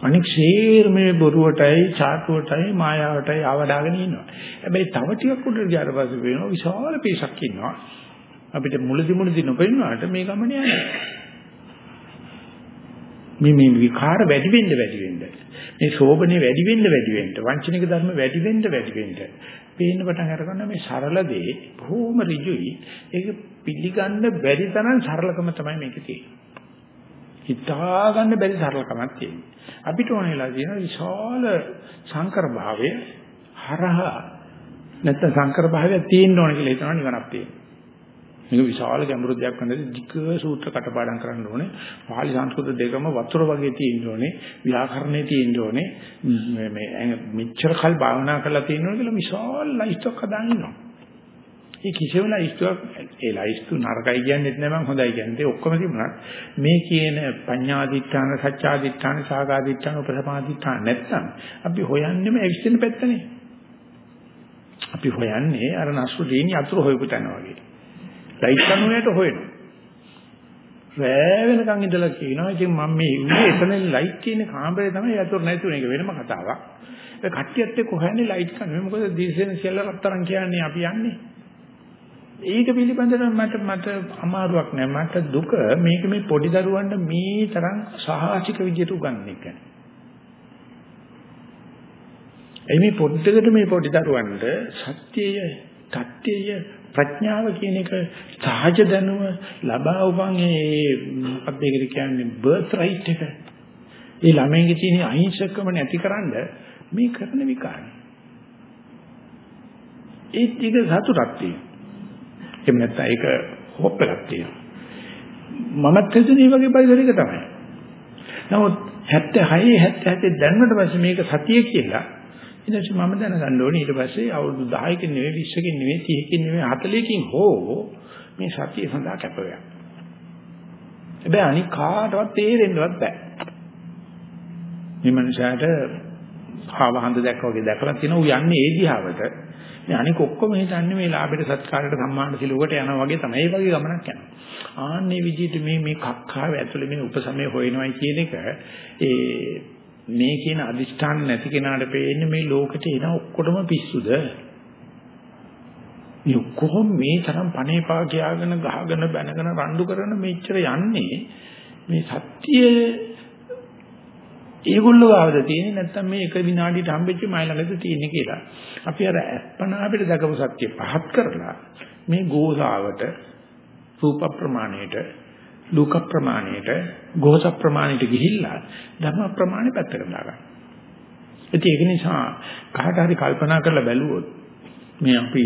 Speaker 1: අනික ෂේර්මේ බොරුවටයි චාටුවටයි මායාවටයි ආවඩාගෙන ඉන්නවා. හැබැයි තව ටිකක් උඩට ගියාට පස්සේ වෙනවා විශාල පිරිසක් ඉන්නවා. අපිට මුලදි මුලදි නොපෙන්නාට මේ ගමන යන්නේ. මේ මේ විකාර වැඩි වෙන්න වැඩි වෙන්න මේ ශෝභනේ වැඩි වෙන්න වැඩි වෙන්න වංචනික ධර්ම වැඩි වෙන්න වැඩි වෙන්න පේන්න පටන් අරගන්න මේ සරල දේ බොහොම ඍජුයි ඒක පිළිගන්න බැරි තරම් සරලකම තමයි මේකේ තියෙන්නේ හිතා ගන්න බැරි සරලකමක් තියෙන්නේ අපිට ඕනෙලා තියෙන විශාල සංකර භාවය හරහා නැත්නම් සංකර භාවය තියෙන්න ඕන කියලා හිතනවා නිවනක් තියෙනවා මේක විශාල ගැඹුරු දෙයක් වෙනද ධික සූත්‍ර කටපාඩම් කරන්න ඕනේ. පාලි සංස්කෘත දෙකම වතුර වගේ තියෙන්න ඕනේ. ව්‍යාකරණේ තියෙන්න ඕනේ. මේ මෙච්චර කල් භාවනා කරලා තියෙනවා කියලා විශාල ලයිස්ට්ක් හදාගෙන ඉන්නවා. ඒ කිසිම ලයිස්ට්ක් ඒ ලයිස්ට් නරකයි කියන්නේත් නෑ මම හොඳයි කියන්නේ. ඒ ඔක්කොම තිබුණා. මේ කියන පඤ්ඤාදිත්‍යාන, සත්‍යාදිත්‍යාන, සාගාදිත්‍යාන, උපසමාදිත්‍යාන නැත්තම් අපි හොයන්නේම එක්ස්ටෙන් පැත්තනේ. අපි හොයන්නේ අර නස්රු දෙන්නේ අතුරු හොයපු තැන වගේ. ලයිට් කනුවේට හොයනවා. රෑ වෙනකන් ඉඳලා කියනවා ඉතින් මම මේ ඉන්නේ එතන ලයිට් තියෙන කාමරේ තමයි යතුරු නැතුනේ ඒක වෙනම කතාවක්. ඒ කට්ටියත් එක්ක හොයන්නේ ලයිට් කනුවේ මොකද දිසෙන් සෙල්ල රත්තරන් කියන්නේ අපි යන්නේ. ඒක පිළිබඳව මට මට අමාරුවක් නෑ මට දුක මේක මේ පොඩි දරුවන්ට මේ තරම් සාහසික විදියට උගන්වන එක. එයි මේ පොඩ්ඩකට මේ පොඩි දරුවන්ට සත්‍යය, තත්ත්‍යය ප්‍රඥාව කියන එක සහජ දැනුම ලබා උපන් ඒ මොකක්ද ඒකට කියන්නේ බර්ත් රයිට් එක. ඒ ළමයින්ගේ තියෙන අහිංසකම නැතිකරන්න මේ කරන විකාරය. ඒ ටික සතුටක් තියෙනවා. එහෙම නැත්නම් ඒක හොප්පලක් තියෙනවා. මමත් හිතන්නේ වගේ පරිසරයක තමයි. නමුත් 76 77 දැන්නට පස්සේ මේක සතිය කියලා ඊට පස්සේ මම දැනගන්න ඕනේ ඊට පස්සේ අවුරුදු 10කින් නෙවෙයි 20කින් නෙවෙයි 30කින් නෙවෙයි 40කින් හෝ මේ සතිය සඳහා කැප වෙනවා. හැබැයි අනික කාටවත් තේරෙන්නවත් බෑ. මේ මනුස්සයාට ආවහන්ද දැක්ක වගේ දැකලා තියෙනවා ඌ යන්නේ ඒ දිහාවට. මේ අනික ඔක්කොම හිතන්නේ මේ ලාභයට සත්කාරයට සම්මාන සිලුවකට යනවා වගේ තමයි. ඒ වගේ ගමනක් යනවා. ආන්නේ විදිහට මේ මේ කක්කාව ඇතුලේ මේ උපසමය හොයනවයි කියන එක ඒ මේ කියන අදිෂ්ඨාන නැති කෙනාට පේන්නේ මේ ලෝකෙට එන ඔක්කොටම පිස්සුද? මේ කොහොම මේ තරම් පණේපා කියාගෙන ගහගෙන බැනගෙන රණ්ඩු කරන මෙච්චර යන්නේ මේ සත්‍ය ඒගොල්ලෝ ආවද තියෙන්නේ නැත්නම් මේ එක විනාඩියට හම්බෙච්ච මයි ළඟද තියෙන්නේ කියලා. අපි අර අස්පනා අපිට දකපු සත්‍ය පහත් කරලා මේ ගෝසාවට රූප ප්‍රමාණයට ලෝක ප්‍රමාණයට ගෝස ප්‍රමාණයට ගිහිල්ලා ධර්ම ප්‍රමාණය පැත්තකට දාගන්න. ඉතින් ඒක නිසා කාට හරි කල්පනා කරලා බැලුවොත් මේ අපි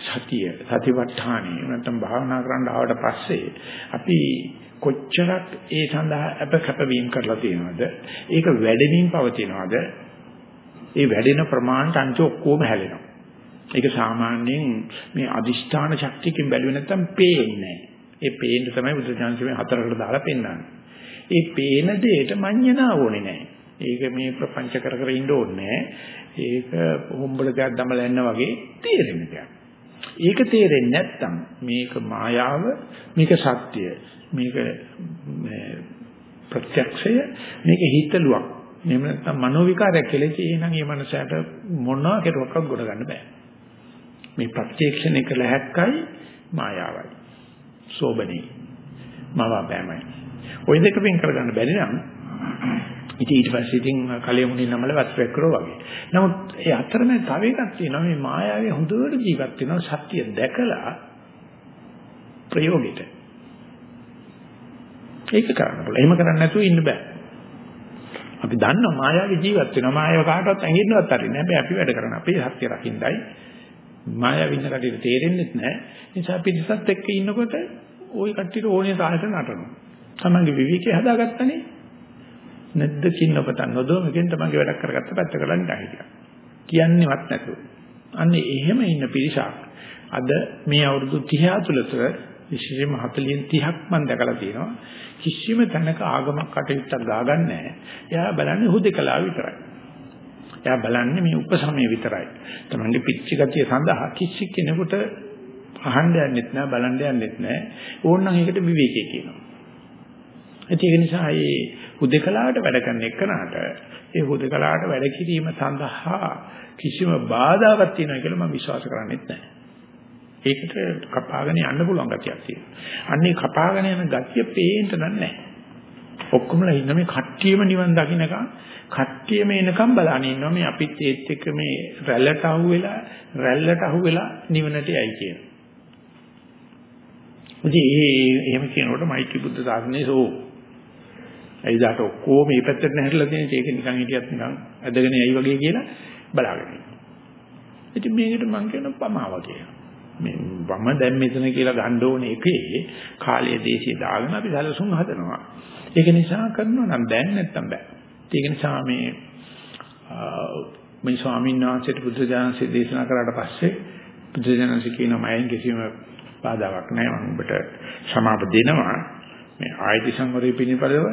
Speaker 1: සතිය සතිපට්ඨානෙ නැත්නම් භාවනා කරන්න ආවට පස්සේ අපි කොච්චරක් ඒ සඳහා අප කැපවීම කරලා තියෙනවද? ඒක වැඩෙමින් පවතිනවද? ඒ වැඩෙන ප්‍රමාණයට අංශ ඔක්කොම හැලෙනවා. ඒක සාමාන්‍යයෙන් මේ අදිෂ්ඨාන ශක්තියකින් බැලුවේ නැත්නම් පේන්නේ ඒ පේන්න තමයි බුදුචාන්සේ හතරකට දාලා පෙන්නන්නේ. ඒ පේන දෙයට මඤ්ඤණා ඕනේ නැහැ. ඒක මේ ප්‍රපංච කර කර ඉන්න ඕනේ ඒක හොම්බල දෙයක් දමලා යන්න වගේ තේරෙන දෙයක්. ඒක තේරෙන්නේ නැත්තම් මේක මායාව මේක සත්‍ය. මේක ප්‍රත්‍යක්ෂය මේක හිතලුවක්. එහෙම නැත්නම් මනෝ විකාරයක් කියලා කියනනම් ඒ මනසට මොනවා කෙරුවක්වත් ගොඩ ගන්න බෑ. මේ ප්‍රත්‍යක්ෂණය කළ හැක්කයි මායාවයි. සෝබනේ. මවාපෑමයි ওই දෙක වෙන් කරගන්න බැරි නම් ඉතින් ඊට පස්සේ ඉතින් කලියමුණින් නමල වස්ත්‍රයක් කරෝ වගේ. නමුත් ඒ අතරමැද තව එකක් තියෙනවා මේ මායාවේ හොඳට ජීවත් වෙනවා සත්‍ය දැකලා ප්‍රයෝගෙට. ඒක කරන්න බෑ. එහෙම කරන්නේ නැතුව ඉන්න බෑ. අපි දන්නවා මායාවේ ජීවත් වෙනවා. මායාව කාටවත් ඇඟෙන්නවත් හරින්නේ නැහැ. අපි වැඩ කරන අපේ සත්‍ය රකින්නයි. මායාව ඉන්න කටියට තේරෙන්නේ නැහැ. නිසා පිටසත් එක්ක ඉන්නකොට ওই කට්ටියට ඕනේ සාහසට නටනවා. තමන්ගේ විවිකේ හදාගත්තනේ. නැද්ද කින්න ඔබතන් නොදොමකින් තමන්ගේ වැඩක් කරගත්ත පැත්ත කරලා නිකන් හිටියා. කියන්නේවත් නැතුව. අන්න එහෙම ඉන්න පිරිසක් අද මේ අවුරුදු 30 තුලතර විශේෂයෙන්ම 40 30ක් මම දැකලා තියෙනවා. කිසිම තැනක ආගමක් කටයුත්තක් ගාගන්නේ නැහැ. එයා බලන්නේ හුදකලාව විතරයි. එයා බලන්නේ මේ උපසමය විතරයි. තමන්ගේ පිච්චි ගතිය සඳහා කිසි කෙනෙකුට අහන්න යන්නෙත් නැහැ බලන්න යන්නෙත් නැහැ. ඕනනම් ඒකට විවේකී කියනවා. ඒක නිසා මේ හුදකලාවට වැඩ කරන එකනට ඒ හුදකලාවට වැඩ කිරීම සඳහා කිසිම බාධාවක් තියෙනවා කියලා මම විශ්වාස කරන්නේත් නැහැ. ඒකට කපාගෙන යන්න පුළුවන් ගතියක් තියෙනවා. අන්නේ කපාගෙන යන ගතිය පේන්න නැහැ. ඔක්කොමලා ඉන්න මේ කට්ටියම නිවන් දකින්නකම් කට්ටියම එනකම් බලන්න ඉන්නවා මේ අපිත් ඒත් එක්ක මේ රැල්ලට අහුවෙලා රැල්ලට අහුවෙලා නිවනට යයි කියන. ඉතින් ඒ එහෙම කියනකොට මෛත්‍රී බුද්ධ සාසනේ සෝ ඇයිදාට ඔක්කොම මේ පැත්තට නැහැරලා තියෙන ඒක නිකන් හිටියත් නිකන් ඇදගෙන යයි වගේ කියලා බලාගෙන ඉන්නවා. ඉතින් මේකට මම කියන පමාව කියලා. මේ වම දැන් මෙතන කියලා ගන්න ඕනේ එකේ කාලයේ දේශේ දාගෙන අපි සැලසුම් හදනවා. ඒක නිසා කරනවා නම් දැන් නැත්තම් බෑ. ඒක නිසා මේ මේ ස්වාමීන් වහන්සේට බුදුජානසී දේශනා කරාට පස්සේ බුදුජානසී කියනවා මයෙන් කිසිම බාධාවක් නැහැ මම ඔබට සමාප දෙනවා මේ ආයති සංවරයේ පිළිපදව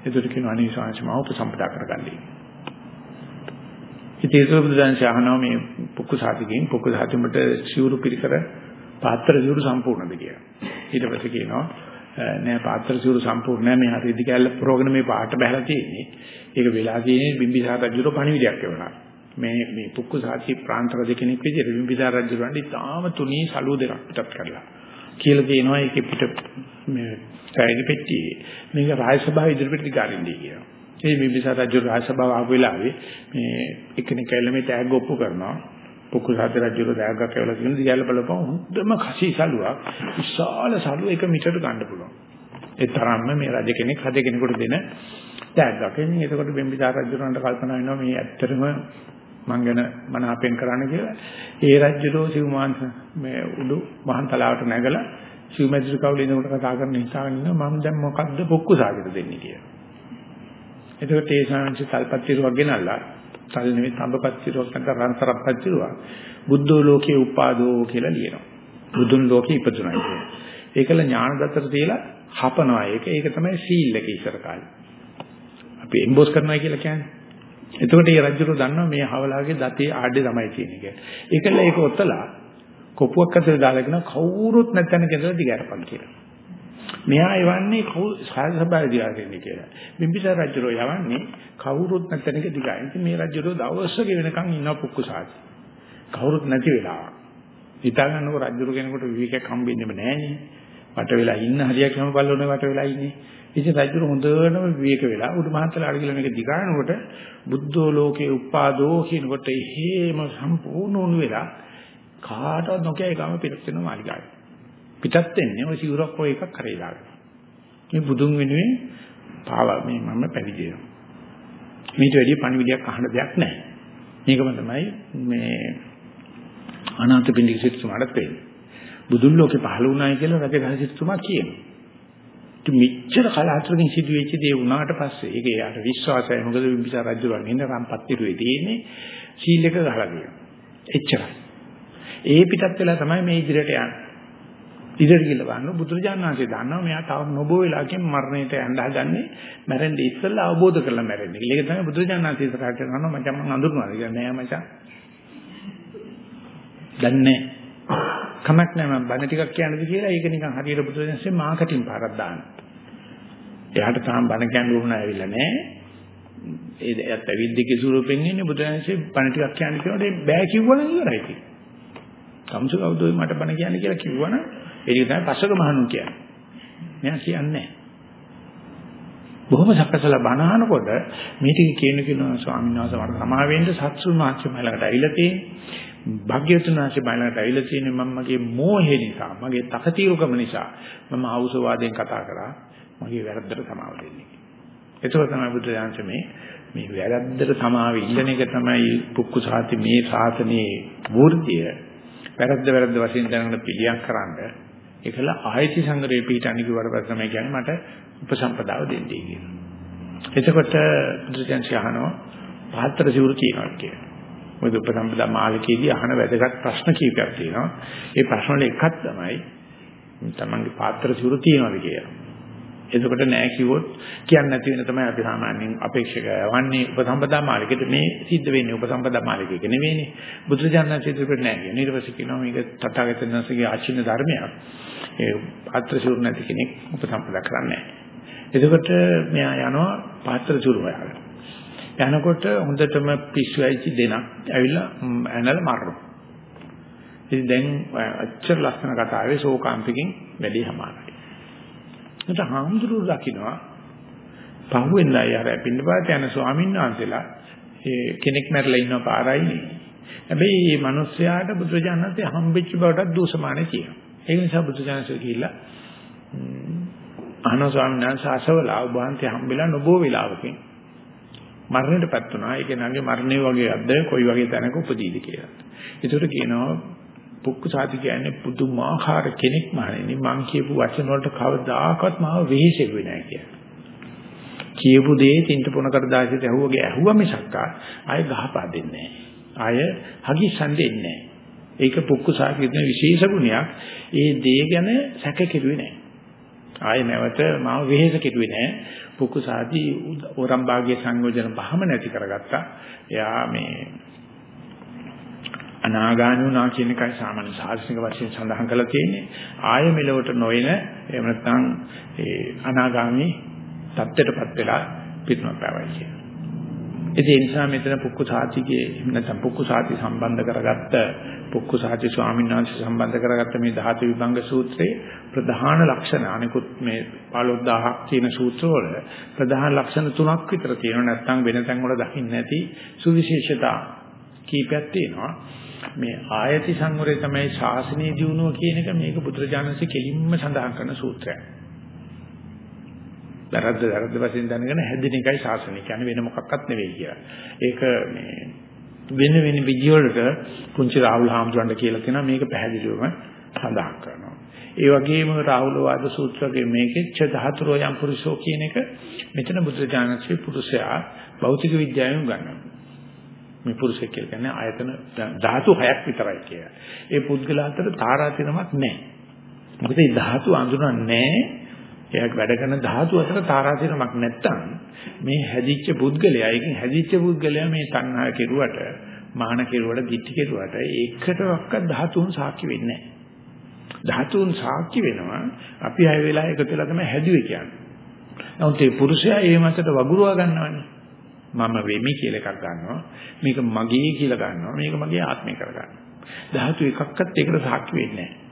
Speaker 1: එතකොට කියනවා අනේ ස්වාමීන් වහන්සේ උපසම්පදා කරගන්නයි. ඉතින් ඒක බුදුදහම ශාහනෝ මේ පුක්කු සාතිකෙන් පුක්කු සාතිමුට සිවුරු පිළිකර පාත්‍ර සිවුරු සම්පූර්ණද කියලා. ඊට පස්සේ කියනවා නෑ පාත්‍ර සිවුරු සම්පූර්ණ නෑ මේ හරි ඉදිකැල ප්‍රෝග්‍රෑම් මේ පාට බහලා තියෙන්නේ. ඒක වෙලා තියෙන්නේ බිම්බිසාර රජුගේ පණිවිඩයක් වෙනවා. මේ මේ පුක්කු සාති ප්‍රාන්ත රජ කෙනෙක් විදිහට බිම්බිසාර රජුරන්ට ඉතාම තුනී සලුව දෙකක් පිටත් කරලා. කියලා කියනවා ඒකේ පිට මේ පැවිදි පෙට්ටියේ මේක රාජ සභාව ඉදිරියට ගාරින්නේ කියනවා. ඒ බිම්බිසාර රජු රාජ සභාව ආපු වෙලාවේ මේ එකිනෙක කැලේ තෑග්ග ඔප්පු කරනවා. පුකුසාද රජුගේ තෑග්ගක් කියලා කියන දිගැල බලපුවම හොඳම කසී සලුවක් විශාල සලුව එක මීටර ගන්න පුළුවන්. ඒ තරම්ම මේ රජ කෙනෙක් රජ කෙනෙකුට දෙන තෑග්ගක්. එන්නේ එතකොට බිම්බිසාර රජුන්ට කල්පනා වෙනවා මේ ඇත්තටම මං ගැන මනාපෙන් කරන්න කියලා. ඒ රජුරෝ සිව්මාංශ මේ උඩු මහන් තලාවට නැගලා සිව්මැදිරි කවුල ඉන්නකොට කතා කරන හිතාගෙන ඉන්නවා මම දැන් මොකද්ද පොක්කු සාගට දෙන්නේ කියලා. එතකොට ඒ ශාංශ තල්පත්තිරුවක් ගෙනල්ලා තල් නෙමෙයි තඹපත්තිරුවක් නැත්නම් රන්තරප්පත්තිරුවක් බුද්ධෝ ලෝකේ උපාදෝ කියලා ලියනවා. බුදුන් ලෝකේ ඉපදුණා කියන්නේ. ඒකල ඥානදත්තට තියලා හපනවා ඒක. ඒක තමයි සීල් එක ඉස්සර කාලේ. අපි එම්බෝස් කරනවා කියලා කියන්නේ. එතකොට මේ රජුරු දන්නවා මේ හවලාගේ දතේ ආඩේ තමයි තියෙන්නේ කියලා. ඒකල ඒක ඔතලා කොපුවක් අතර දාලාගෙන කවුරුත් නැත්නම් කියලා දිගහැරපන් කියලා. මෙහා යවන්නේ සාය සභාවේ දිගහැරෙන්නේ කියලා. බිම්බිසාර රජුරෝ යවන්නේ කවුරුත් නැත්නම් දිගයි. ඉතින් මේ රජුරෝ දවසක වෙනකන් ඉන්න පුක්කු සාති. කවුරුත් නැති වෙලාවක්. හිතා ගන්නකො රජුරු කෙනෙකුට විවේකයක් හම්බෙන්නේම නැහැනේ. වට වෙලා ඉන්න හරියක් හැම බල්ලෝනේ වට වෙලා ඉන්නේ. ඉතින් රජුරු හොඳටම විවේක වෙලා උඩු මහත්තයාට කියලා මේක දිගානකොට බුද්ධෝ ලෝකේ උපාදෝ කියනකොට එහෙම සම්පූර්ණ වුණු වෙලා කාටවත් නොකිය ඒකම පිටත් වෙන මාලිගාවේ. පිටත් වෙන්නේ ඔය සිවුරක් ඔය එකක් කරේ දාගෙන. මේ බුදුන් වෙනුවෙන් පාව මේ මම පැවිදි වෙනවා. මේට වැඩිය පණිවිඩයක් අහන්න දෙයක් නැහැ. මේකම තමයි මේ අනාථ පින්ඩික සිතුමාට වෙන්නේ. බුදුන් ලෝකේ පහළ වුණායි කියලා රජගහ සිතුමා කියනවා. ඉතින් මෙච්චර කලාතුරකින් සිදුවෙච්ච දේ වුණාට පස්සේ ඒක එයාට විශ්වාසයි මොකද බිම්බිසාර රජුගෙන් ඉන්න රම්පත්තිරුවේ තියෙන්නේ සීල් එක ගහලා තියෙනවා. එච්චරයි. ඒ පිටත් වෙලා තමයි මේ ඉදිරියට යන්නේ. ඉදිරියට ගිහලා බලන්න බුදුරජාණන් වහන්සේ දන්නවා මෙයා තව නොබෝ වෙලාවකින් මරණයට යන්න හදන්නේ මැරෙන්න ඉස්සෙල්ලා අවබෝධ කරලා මැරෙන්නේ. ඒක තමයි බුදුරජාණන් වහන්සේ ඉස්සරහට යනවා මචං මම අඳුරනවා. ඒක නෑ මචං. දන්නේ කමක් නෑ මම බණ ටිකක් කියන්නද කියලා ඒක නිකන් හරියට බුදුරජාණන්සේ මාකටිං පාරක් දාන්න. එයාට තාම බණ කියන්න උවමන ඇවිල්ලා නෑ. ඒ එයත් අවිද්දිකේ ස්වරූපෙන් ඉන්නේ බුදුරජාණන්සේ බණ ටිකක් කියන්න කියනකොට බෑ කිව්වනම් ඉවරයි ඉතින්. කම්සු කවුදෝ මට බණ කියන්න කියලා කිව්වනම් ඒක තමයි පස්සක මහණු කියන්නේ. මෙයා කියන්නේ බොහොම සකසලා බණහනකොට මේ ටික කියන කෙනා ස්වාමීන් වහන්සේ මට සමාවෙන්න සත්සුන් වාක්‍ය මලකට ඇවිල්ලා තියෙන්නේ. භාග්‍යවතුන් වහන්සේ මලකට ඇවිල්ලා තියෙන්නේ මම මගේ මෝහය නිසා, මගේ තකතිරුකම නිසා මම ආවුසවාදයෙන් කතා කරා. මගේ වැරද්දට සමාව දෙන්නේ. ඒක තමයි බුද්ධ ඥානයේ මේ වැරද්දට සමාව ඉල්ලන එක තමයි පුක්කු සාති මේ සාසනයේ වෘද්ධිය. වැරද්ද වැරද්ද වශයෙන් දැනගෙන පිළියම් කරන්නේ ඒකල ආයති සංගරේ පිටණි කිව්වට පස්සේ තමයි කියන්නේ මට උපසම්පදාව දෙන්නේ කියලා. එතකොට බුදුසෙන්සි අහනවා පාත්‍ර සිවුරු කියනවා කියලා. මොකද උපසම්පදා මාලිකයේදී අහන වැදගත් ප්‍රශ්න කීපයක් තියෙනවා. ඒ ප්‍රශ්න වල එකක් තමයි තමන්ගේ පාත්‍ර සිවුරු තියනවාද කියලා. එතකොට නෑ කිව්වොත් කියන්නේ නැති වෙන තමයි අපි සාමාන්‍යයෙන් අපේක්ෂක වන්නේ. උපසම්පදා මාලිකෙට මේ සිද්ධ වෙන්නේ උපසම්පදා මාලිකයක නෙවෙයිනේ. බුදුරජාණන් චිත්‍රපට නෑ කියන්නේ. ඊට පස්සේ කියනවා මේක තථාගතයන් වහන්සේගේ ආචින්න ධර්මයක්. ඒ පාත්‍ර සූර නැති කෙනෙක් උපසම්පදා කරන්නේ නෑ. එතකොට මෙයා යනවා පාත්‍ර සූර හොයාගෙන. යනකොට හොඳටම පිස්සු ඇවිත් දෙනක් ඇවිල්ලා ඇනල මරනවා. ඉතින් දැන් අච්චර ලස්සන කතාවේ ශෝකාන්තකින් වැඩි හමාරයි. මට හාමුදුරුවෝ දකින්නවා පහුවෙන්දයි අර පින්නපාත යන ස්වාමීන් වහන්සේලා ඒ කෙනෙක් මැරලා ඉන්න පාරයි හැබැයි මේ මිනිස්යාට බුදුරජාණන්සේ හම්බෙච්ච බවට දෝෂමානේ කියනවා ඒ නිසා බුදුරජාණන්සේ කියලා අහන ස්වාමීන් වහන්සේ අසවලා ඔබ වහන්සේ හම්බෙලා නොබෝ වෙලාවකින් මරණයටපත් වුණා. ඒක නංගේ මරණය වගේ අද්ද කොයි වගේ තැනක උපදීද? කියලා. ඒකට කියනවා පුක්කුසාති කියන්නේ පුදුමාකාර කෙනෙක් මහණෙනි මං කියපු වචන වලට කවදාකවත් මාව වෙහෙසෙන්නේ නැහැ කියලා. කියපු දේ තින්ට පොනකට දාසිත ඇහුවගේ ඇහුවා මිසක් ආය ගහපා දෙන්නේ නැහැ. ආය හගිස්සන් දෙන්නේ නැහැ. ඒක පුක්කුසාති කියන විශේෂ ගුණයක්. ඒ දේ ගැන සැක කෙරුවේ නැහැ. ආය නැවත මාව වෙහෙස කෙරුවේ නැහැ. පුක්කුසාති ඕරම් භාගයේ සංයෝජන පහම නැති කරගත්තා. එයා මේ අනාගාමී වුණා කියන එකයි සාමාන්‍ය සාසනික වශයෙන් සඳහන් කරලා තියෙන්නේ. ආය මෙලවට නොයන එහෙම නැත්නම් ඒ අනාගාමී தත්ත්වයටපත් වෙලා පිටුමක් පැවයි කියන. ඒ නිසා මෙතන පුක්කු සාතිගේ නැත්නම් පුක්කු සාති සම්බන්ධ කරගත්ත පුක්කු සාති ස්වාමීන් වහන්සේ සම්බන්ධ කරගත්ත මේ ධාතු විභංග සූත්‍රයේ ප්‍රධාන ලක්ෂණ අනිකුත් මේ 15000ක් තියෙන සූත්‍රවල ප්‍රධාන ලක්ෂණ තුනක් විතර තියෙනවා නැත්නම් වෙන තැන් වල දකින්න නැති සුවිශේෂතා කීපයක් තියෙනවා. මේ ආයති සංවරය තමයි ශාසනීය දියුණුව කියන එක මේක බුදුරජාණන්සේ කෙලින්ම සඳහන් කරන සූත්‍රයක්. වැරද්ද වැරද්ද වශයෙන් දැනගෙන හැදෙන එකයි ශාසනය කියන්නේ වෙන මොකක්වත් නෙවෙයි කියලා. ඒක මේ වෙන වෙන විදිහවලට කුංචි රාහුල් හාමුදුරන්ට කියලා කියනවා මේක පැහැදිලිවම සඳහන් කරනවා. ඒ වගේම රාහුල වාද සූත්‍රයේ මේකේ ච ධාතුරෝ යම් පුරුෂෝ කියන එක මෙතන බුදුරජාණන්සේ පුරුෂයා භෞතික විද්‍යාවෙන් ගන්නවා. මේ පුරුෂයෙක් කියලා කියන්නේ ආයතන ධාතු හයක් විතරයි කියලා. ඒ පුද්ගල අතර තාරාතිරමක් නැහැ. මොකද මේ ධාතු අඳුරන්නේ එයාට වැඩ කරන ධාතු අතර තාරාතිරමක් නැත්තම් මේ හැදිච්ච පුද්ගලයා එකකින් හැදිච්ච පුද්ගලයා මේ තණ්හා කෙරුවට මාන කෙරුවට ditthi කෙරුවට ඒකටවත් ධාතුන් සාක්ෂි වෙන්නේ නැහැ. ධාතුන් සාක්ෂි වෙනවා අපි හැය වෙලා එකතු වෙලා තමයි හැදුවේ කියන්නේ. නමුත් මේ පුරුෂයා ඒ මතට වගුරුවා ගන්නවනේ. මම වෙමි කියලා එකක් ගන්නවා. මේක මගේ කියලා ගන්නවා. මේක මගේ ආත්මය කර ගන්නවා. ධාතු එකක්වත් ඒකට සාක්ෂි වෙන්නේ නැහැ.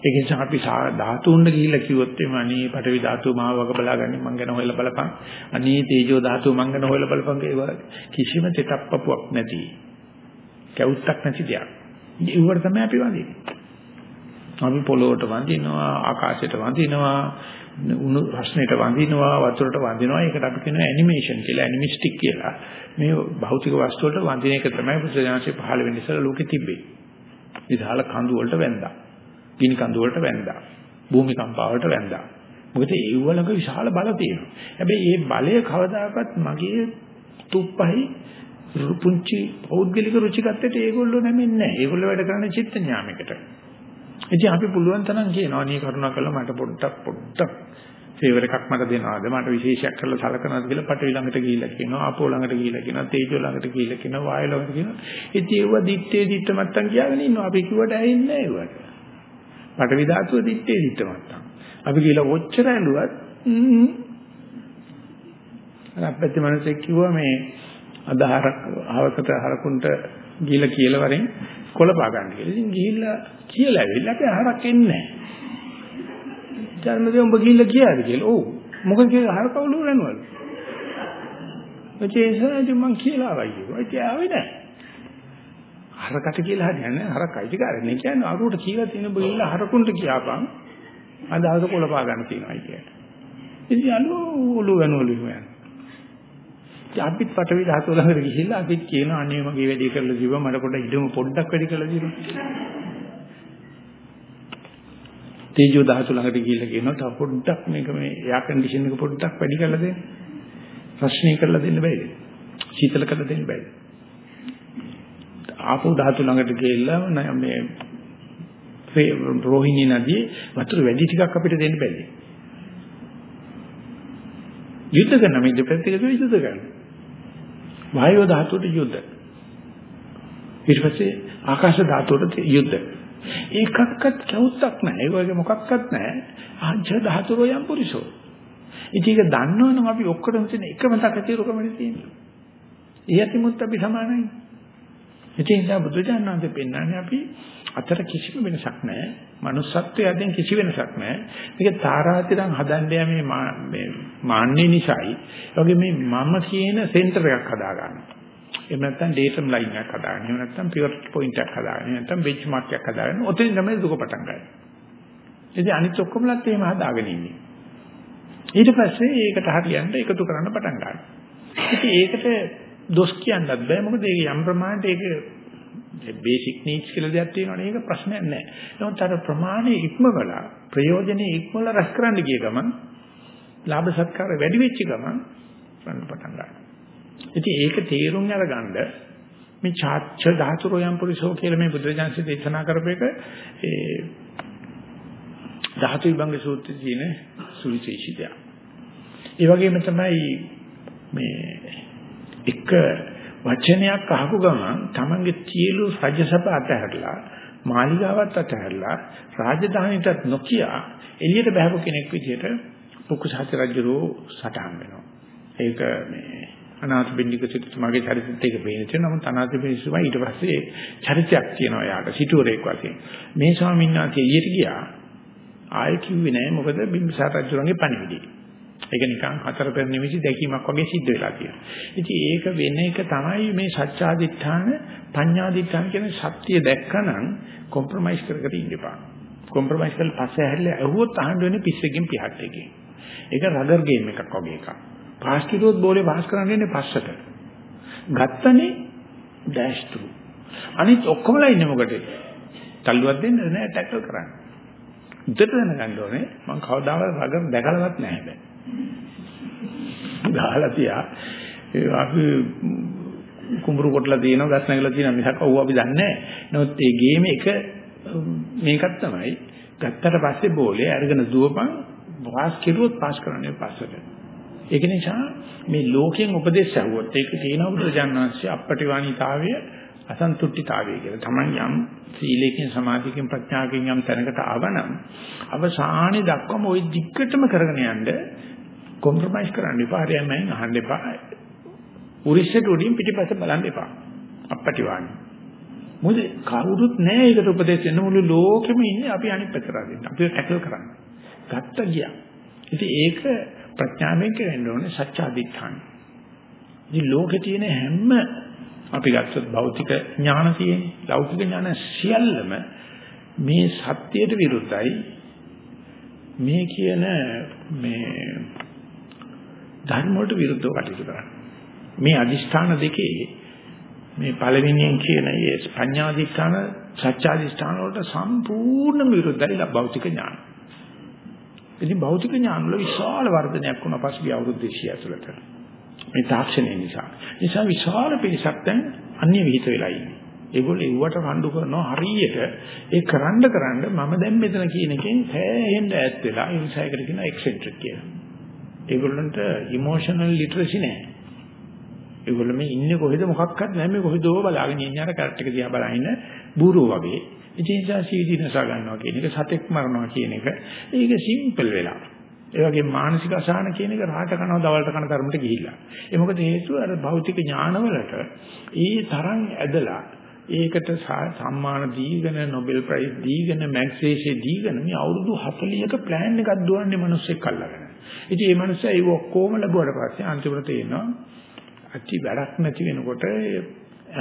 Speaker 1: ඒක නිසා අපි ධාතුන්ට ගිහිල්ලා කිව්වොත් එimhe අනේ පටවි ධාතුව මාව වග බලාගන්නේ මං ගැන හොයලා බලපන්. අනේ තේජෝ ධාතුව මං ගැන හොයලා බලපන් ඒ කිසිම තෙතප්පපුවක් නැති. කැවුත්තක් නැති දෙයක්. ඒවට තමයි අපි වඳින්නේ. අපි පොළොවට වඳිනවා, ආකාශයට වඳිනවා, උණු රස්නේට වඳිනවා, වතුරට වඳිනවා. ඒකට අපි කියනවා ඇනිමේෂන් කියලා, ඇනිමිස්ටික් කියලා. මේ භෞතික වස්තු වලට වඳින එක තමයි බුදුසසුනේ පහළ වෙන්න ඉස්සෙල්ලා ලෝකෙ තිබ්බේ. විශාල කඳු වලට වැන්දා. ගිනි කඳු වලට වැන්දා. භූමි කම්පාවට වැන්දා. මොකද ඒ වලක විශාල බල තියෙනවා. හැබැයි මේ බලය කවදාකවත් මගේ තුප්පහයි පුංචි පෞද්ගලික රුචිකත්වයට ඒගොල්ලෝ නැමෙන්නේ නැහැ. ඒගොල්ලෝ වැඩ කරන්නේ චිත්ත ඥාමයකට. ඉතින් අපි පුළුවන් තරම් කියනවා නේ කරුණා කළා මට පොඩ්ඩක් පොඩ්ඩක් ෆේවර් එකක් මට දෙනවාද? මට විශේෂයක් කරලා සලකනවාද කියලා පටවි ළඟට ගිහිල්ලා කියනවා ආපෝ ළඟට ගිහිල්ලා කියනවා තේජෝ ළඟට ගිහිල්ලා කියනවා වායු ළඟට කියනවා. ඉතින් ඒව දිත්තේ දිත්ත මත්තන් කියාගෙන ඉන්නවා. අපි කිව්වට ඇහෙන්නේ නැහැ ඒවට. පටවි ධාතුව දිත්තේ දිත්ත මත්තන්. අපි කියලා ඔච්චර ඇඬුවත් අපිට මනසේ කිව්වා මේ අදහරක් හවකට හරකුන්ට ගිහිල්ලා කියලා වරෙන් කොළපා ගන්න කියලා. ඉතින් ගිහිල්ලා කියලා ඇවිල්ලා අපි හරක් එන්නේ නැහැ. ධර්මදේ උඹ ගිහිල්ලා කියාද කියලා. ඔව්. මොකද කියලා හරක කවුරු රැනුවල. ඔච්චේසාරි මං කියලා ආවයි. ඔච්ච ආවේ නැහැ. හරකට කියලා හරියන්නේ හරක් අයිතිකාරනේ කියන්නේ අරුවට කියලා තියෙන ඔබ ගිහිල්ලා හරකුන්ට කියාපන්. අදහස කොළපා ගන්න තියෙනවායි කියන්නේ. ඉතින් අලු උළු වෙනවලු යනවා. අපිත් පටවි ධාතු ළඟට ගිහිල්ලා අපිත් කියන අනේ මගේ වැඩේ කරලා ජීව මට පොඩ්ඩක් ඉදම පොඩ්ඩක් වැඩි කරලා ජීව. තේජෝ ධාතු ළඟට ගිහිල්ලා කියනවා තව පොඩ්ඩක් මේක මේ එයා කන්ඩිෂන් එක පොඩ්ඩක් වැඩි කරලා දෙන්න. ප්‍රශ්නේ කරලා දෙන්න බෑද? සීතල කරලා දෙන්න බෑද? ආපෝ ධාතු ළඟට ගිහිල්ලා මේ රෝහිණී නදියේ වතුර වැඩි ටිකක් අපිට දෙන්න බෑද? යුද්ධ කරන මේ දෙපැත්තක යුද්ධ කරනවා. වායෝ ධාතුවට යුද්ධ. ඊට පස්සේ ආකාශ ධාතුවට යුද්ධ. ඒකක්වත් කවුත්තක් නැහැ. ඒ වගේ මොකක්වත් නැහැ. ආජ්‍ය ධාතුරෝ යම් පුරිසෝ. ඉතින් ඒක දන්නවනම් අපි ඔක්කොටම තියෙන එකම තකතිරුකමනේ තියෙන්නේ. ඒ අතිමුත් අපි සමානයි. ඉතින් ඒ බුදුජානනාංශයෙන් පෙන්නන්නේ අපි අතර කිසිම වෙනසක් නැහැ. manussත්වයේ අතරින් කිසි වෙනසක් නැහැ. මේක තාරාතිරම් හදන්න යන්නේ මේ මාන්නේ නිසායි. ඒ වගේ මේ මම කියන සෙන්ටර් එකක් හදා ගන්නවා. එහෙම නැත්නම් ඩේටම් ලයින් එකක් හදාගන්න. එහෙම නැත්නම් පිවට් පොයින්ට් එකක් හදාගන්න. එහෙම නැත්නම් බෙන්ච්මාර්ක් එකක් හදාගන්න. ඔතෙන් තමයි දුක පටන් ගන්න. ඉතින් අනිත් ඔක්කොමලත් එහෙම හදාගෙන ඉන්නේ. ඊට පස්සේ ඒකට හරියන්න එකතු කරන්න පටන් ගන්නවා. ඉතින් ඒකට දොස් කියන්නත් බෑ. මොකද ඒක යම් ප්‍රමාණයට ඒක බේසික් නීඩ්ස් කියලා දෙයක් තියෙනවනේ ඒක ප්‍රශ්නයක් නෑ. නමුත් අර ප්‍රමාණය ඉක්මවලා ප්‍රයෝජනෙ ඉක්මවලා රැස් කරන්න ගිය ගමන් ලාභ සත්කාර වැඩි වෙච්ච ගමන් ගන්න පටන් ගන්නවා. ඉතින් ඒක තේරුම් අරගන්න මේ චාච්ච ධාතුරෝයන් පුරිසෝ කියලා මේ බුදුරජාන්සේ දේශනා කරපේක ඒ ධාතු විභංග සූත්‍රයේ තියෙන සුවිශේෂිතය. ඒ වගේම තමයි මේ එක වචනයක් අහපු ගමන් තමන්ගේ සියලු රජසභ අතහැරලා මාලිගාවත් අතහැරලා රාජධානියටත් නොකිය එළියට බහපු කෙනෙක් විදිහට පුකුසහත රජුරෝ සටහන් වෙනවා. ඒක මේ අනාථ බින්දික සිටුමාගේ චරිතෙත් ඒක පේන තියෙනවා. නමුත් අනාථ බින්දිකතුමා ඊට පස්සේ චරිතයක් තියෙනවා යාට සිටුවරයෙක් වශයෙන්. මේ ස්වාමීන් වහන්සේ එළියට ගියා. ආයෙ කිව්වේ නෑ මොකද බිම්බිසාර රජුරන්ගේ පණිවිඩය. ඒක නිකන් හතර පෙර නිමිති දැකීමක් වගේ සිද්ධ වෙලා තියෙනවා. ඉතින් ඒක වෙන එක තමයි මේ සත්‍යාදිඨාන පඤ්ඤාදිඨාන කියන සත්‍ය දැක්කනම් කොම්ප්‍රොමයිස් කර කර ඉන්න එපා. කොම්ප්‍රොමයිස් කරලා පස්සේ ඇහැරලා ඇහුවොත් අහන්න වෙන්නේ පිස්සෙකින් පිහත් එකකින්. ඒක රගර් ගේම් එකක් වගේ එකක්. පාස් කිරුවොත් බෝලේ පාස් කරන්න ඉන්නේ පස්සට. ගත්තනේ ඩෑෂ් තු. අනිත් ඔක්කොමලා ඉන්නේ මොකටද? තල්ලුවක් දෙන්නද නෑ ටැකල් කරන්න. උදේට දැනගන්න ඕනේ මම කවදාවත් රගර් දැකලවත් නැහැ බෑ. ගහලා තියා අපි කුඹුරු කොටලා තියෙනවා ගස් නැගලා තියෙනවා මිසක් ඔව් අපි දන්නේ නැහැ. නමුත් මේ ගේම එක මේකක් තමයි. ගත්තට පස්සේ බෝලේ අරගෙන දුවපන් පාස් කෙරුවොත් පාස් කරන්නේ පස්සට. ඒක නිසා මේ ලෝකයෙන් උපදේශ ඇහුවොත් ඒක තියෙනවා බුදුජානනාංශය අපටිවාණීතාවය අසන්තුට්ඨිතාවය කියලා. Taman යම් සීලයෙන් සමාධියකින් ප්‍රඥාවකින් යම් තැනකට ආවනම් අවසානයේ දක්වම ওই දිග්ගටම කරගෙන යන්න කොම්ප්‍රොමයිස් කරන්න එපා. හරියන්නේ අහන්න එපා. උරිස්සට උඩින් පිටිපස්ස බලන්න එපා. අපපටි වාණි. මොකද කවුරුත් නැහැ ඒකට උපදෙස් දෙන්න මුළු ලෝකෙම ඉන්නේ අපි අනිත් පැත්තට දෙන්න. අපි ටැකල් කරන්න. ගත්ත ගියා. ඉතින් ඒක ප්‍රඥාවෙන් කරන්න ඕනේ සත්‍යාදිඨාන. ඉතින් ලෝකේ තියෙන හැම අපි ගත්තොත් භෞතික ඥාන තියෙන්නේ. ලෞකික ඥාන සියල්ලම මේ සත්‍යයට විරුද්ධයි. මේ කියන මේ ධර්ම වලට විරුද්ධව කටයුතු කරන්නේ. මේ අදිෂ්ඨාන දෙකේ මේ පළවෙනියෙන් කියන මේ පඤ්ඤාදිෂ්ඨාන සත්‍යාදිෂ්ඨාන වලට සම්පූර්ණ විරුද්ධයි භෞතික ඥාන. ඉතින් භෞතික ඥාන වල විශාල වර්ධනයක් වුණා පසුගිය අවුරුදු 200 ඇතුළත. මේ තාක්ෂණය නිසා. නිසා විශාල පිරිසක් දැන් අන්‍ය විහිිත වෙලා ඉන්නේ. ඒගොල්ලෝ එව්වට රණ්ඩු කරනවා හරියට ඒ කරන්න කරන්න මම දැන් මෙතන කියන එකෙන් සෑහෙන්න ඈත් වෙලා ඒ නිසා ඒකට කියනවා එක්සෙන්ට්‍රික් කියලා. ඒගොල්ලන්ට ඉමෝෂනල් ලිටරසි නැහැ. ඒගොල්ලෝ මේ ඉන්නේ කොහෙද මොකක්වත් නැහැ මේ කොහෙදෝ බලාගෙන ඉන්නේ අර කැරට් එක දිහා බලන බූරුව වගේ. ඉතින් ඒ නිසා සීඩි නසා ගන්නවා කියන එක සතෙක් මරනවා කියන එක ඒක සිම්පල් වෙලා. ඒ වගේ මානසික අසහන කියන එක රාට කනවා දවල්ට කන තරමට ගිහිල්ලා. ඒ මොකද හේතුව අර භෞතික ඥානවලට ඒ තරම් ඇදලා ඒකට සම්මාන දීගෙන නොබෙල් ප්‍රයිස් දීගෙන මැග්සේෂේ දීගෙන මේ අවුරුදු 40ක ප්ලෑන් එකක් දුවන්නේ මිනිස්සෙක් අල්ලගෙන. ඉතින් මේ මිනිස්සයා ඒක ඔක්කොම ලැබුවට පස්සේ අන්තිමට තේනවා අති වැඩක් නැති වෙනකොට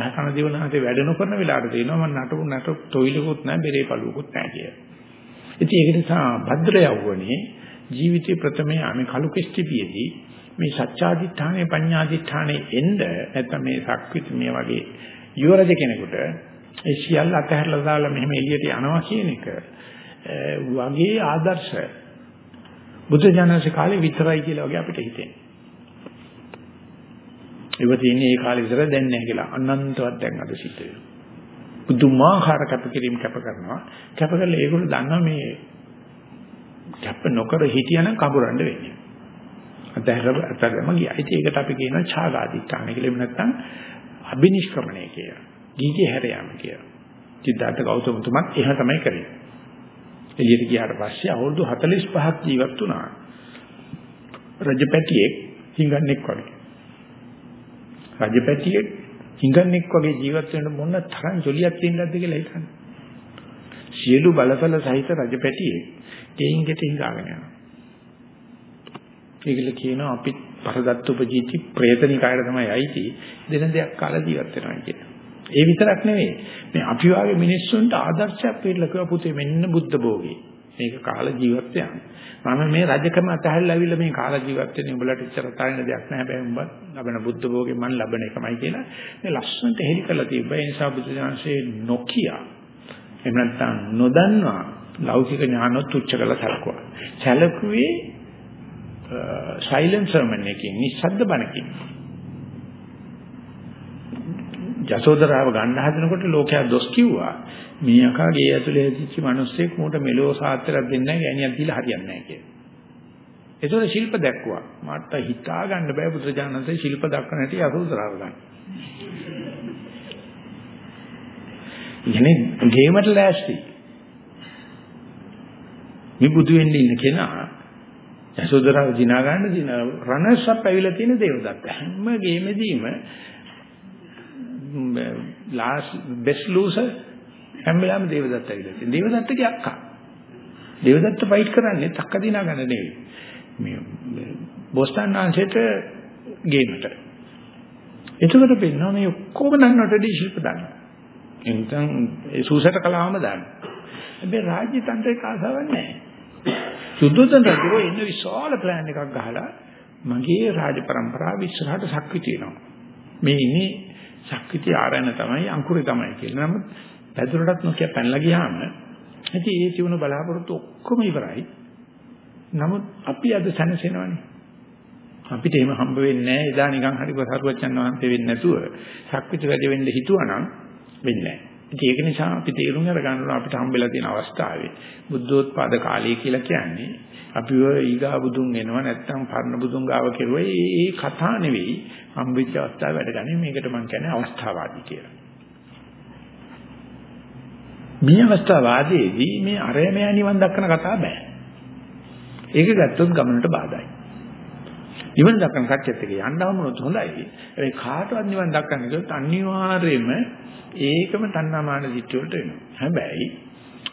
Speaker 1: කන දිවනාතේ වැඩ නොකරන වෙලාවට තේනවා මම නටු නටු තොইলකුත් නැහැ බෙරේ පළුවකුත් නැහැ කියලා. ඉතින් ඒක නිසා භද්‍ර යවුවනේ ජීවිතේ ප්‍රථමයේ අපි කලු කෙස්ටිපියේදී මේ සත්‍යාදිඨානේ පඤ්ඤාදිඨානේ එන්න නැත්නම් මේ සක්විත මේ වගේ යුවරජ කෙනෙකුට ඒ සියල්ල අතහැරලා දාලා මෙහෙම එළියට යනවා කියන එක වගේ ආදර්ශ බුද්ධ ඥානසේ කාලේ විතරයි කියලා වගේ අපිට හිතෙනවා. ඒව තියෙන්නේ ඒ කාලේ විතර දැන් නැහැ කියලා අනන්තවත් දැන් අද සිද්ධ වෙනවා. බුදුමාහාර කැපකිරීම කැප කරනවා. කැප කරලා ඒගොල්ලෝ දන්නවා මේ කැප නොකර හිටියනම් කඹරන්න වෙන්නේ. අතහැර අතහැරම ගියා. ඉතින් ඒකට අපි කියනවා ඡාගාදිත්‍යාන කියලා. එහෙම නැත්නම් අබිනිෂ්ක්‍මණය කියලා. ගීගේ හැර යාම කියලා. සිද්ධාර්ථ ගෞතම තුමත් එහෙම තමයි කරේ. එළියට ගියාට පස්සේ අවුරුදු 45ක් ජීවත් වුණා. රජපැටියෙක් හිඟන්නෙක් වගේ. රජපැටියෙක් හිඟන්නෙක් වගේ ජීවත් වෙන්න මොන තරම් ජොලියක් තියෙනවද කියලා හිතන්න. සියලු බලතල සහිත රජපැටියෙක් ගෙයින් ගෙට හිඟාගෙන යනවා. ඒකල කියනවා අපි පරදත්ත උපජීති ප්‍රේතනිකායට තමයි අයිති දෙන දෙයක් කාලා ජීවත් වෙනවා කියන. ඒ විතරක් නෙවෙයි මේ අපි වාගේ මිනිස්සුන්ට ආදර්ශයක් පිළිලා කිව්වා පුතේ මෙන්න බුද්ධ භෝගේ. මේක කාලා ජීවත් වෙන. මම මේ රජකම අතහැරලා ඇවිල්ලා මේ කාලා ජීවත් වෙන්නේ උඹලට ඉච්චර තාරින දෙයක් නෑ බෑ උඹ ලබන බුද්ධ භෝගේ මම ලබන එකමයි කියලා මේ ලස්සනට හෙලි කරලා තිබ්බා. ඒ නිසා බුදු දහමසේ නොකිය එහෙම නැත්නම් නොදන්වා ලෞකික ඥානොත් උච්ච කළ සලකුවා. සැලකුවේ සයිලන්ට් සර්මන් එකකින් නිස්සද්ද බණකින්. යසෝදරාව ගන්න හදනකොට ලෝකයා දොස් කිව්වා මේ අකාගේ ඇතුලේ ඇතිච්ච මිනිස්සෙක් මූට මෙලෝ සාත්‍රයක් දෙන්නේ නැහැ ගෑණියක් දීලා හරියන්නේ නැහැ කියලා. ඒතකොට ශිල්ප දැක්කුවා. මට හිතා ගන්න බෑ බුදුරජාණන්සේ ශිල්ප දක්වන හැටි යසෝදරාව ගන්න. ඉන්නේ ගේමට ලෑස්ති. මේ බුදු වෙන්න ඉන්න කෙනා යසෝදරාව දිනා ගන්න දින රනර්ස්අප් ඇවිල්ලා තියෙන දේවදත්ත හැම ගේමෙදීම ලාස්ට් බෙස්ට් ලූසර් හැම වෙලාවෙම දේවදත්ත ඇවිල්ලා තියෙන දේවදත්තගේ අක්කා. දේවදත්ත ෆයිට් කරන්නේ තක්ක දිනා ගන්න නෙවෙයි. මේ බෝස්ටන් ආන්සෙට ගේමට එතකොට පෙන්නවා මේ ඔක්කොම දන්නවට ශිල්ප දන්න එතෙන් ඒ සූසට කලාවම දන්න හැබැයි රාජ්‍ය තන්ත්‍රයක ආසාවක් නැහැ. සුද්ධෝදන රජුගේ ඉන්න විශාල ප්ලෑන් එකක් ගහලා මගේ රාජ પરම්පරාව ඉස්සරහට සක්විති වෙනවා. මේ ඉන්නේ සක්විති ආරයන තමයි අංකුරේ තමයි කියලා. නමුත් පැදුරටත් නොකිය පැනලා ගියාම ඉතින් ඒ තිබුණු බලාපොරොත්තු ඔක්කොම ඉවරයි. නමුත් අපි අද සැනසෙනවනේ. අපිට එහෙම හම්බ වෙන්නේ නැහැ. එදා නිකන් හරි සරුවච්චන් වහන්සේ වෙන්නේ නැතුව සක්විති වැඩ වෙන්න හිතුවනම් වෙන්නේ නැහැ. ඉතින් ඒක නිසා අපි තේරුම් අරගන්න අපිට හම්බෙලා තියෙන අවස්ථාවේ බුද්ධෝත්පාද කාලය කියලා කියන්නේ අපිව ඊගා බුදුන් එනවා නැත්නම් පරණ බුදුන් ගාව කෙරුවා ඒ කතා නෙවෙයි හම්බෙච්ච අවස්ථාව වැඩ ගන්න මේකට මම කියන්නේ අවස්ථාවාදී කියලා. මේ අවස්ථාවාදයේදී මේ අරයමයා නිවන් දක්වන කතා බෑ. ඒක ගත්තොත් ගමනට බාධායි. නිවන දක්වන කච්චෙත් එක යන්න හමුනොත් හොඳයි. ඒ කාටවත් නිවන දක්වන්න කිව්වොත් අනිවාර්යයෙන්ම ඒකම තණ්හාමාන දිට්ඨිය වලට වෙනවා. හැබැයි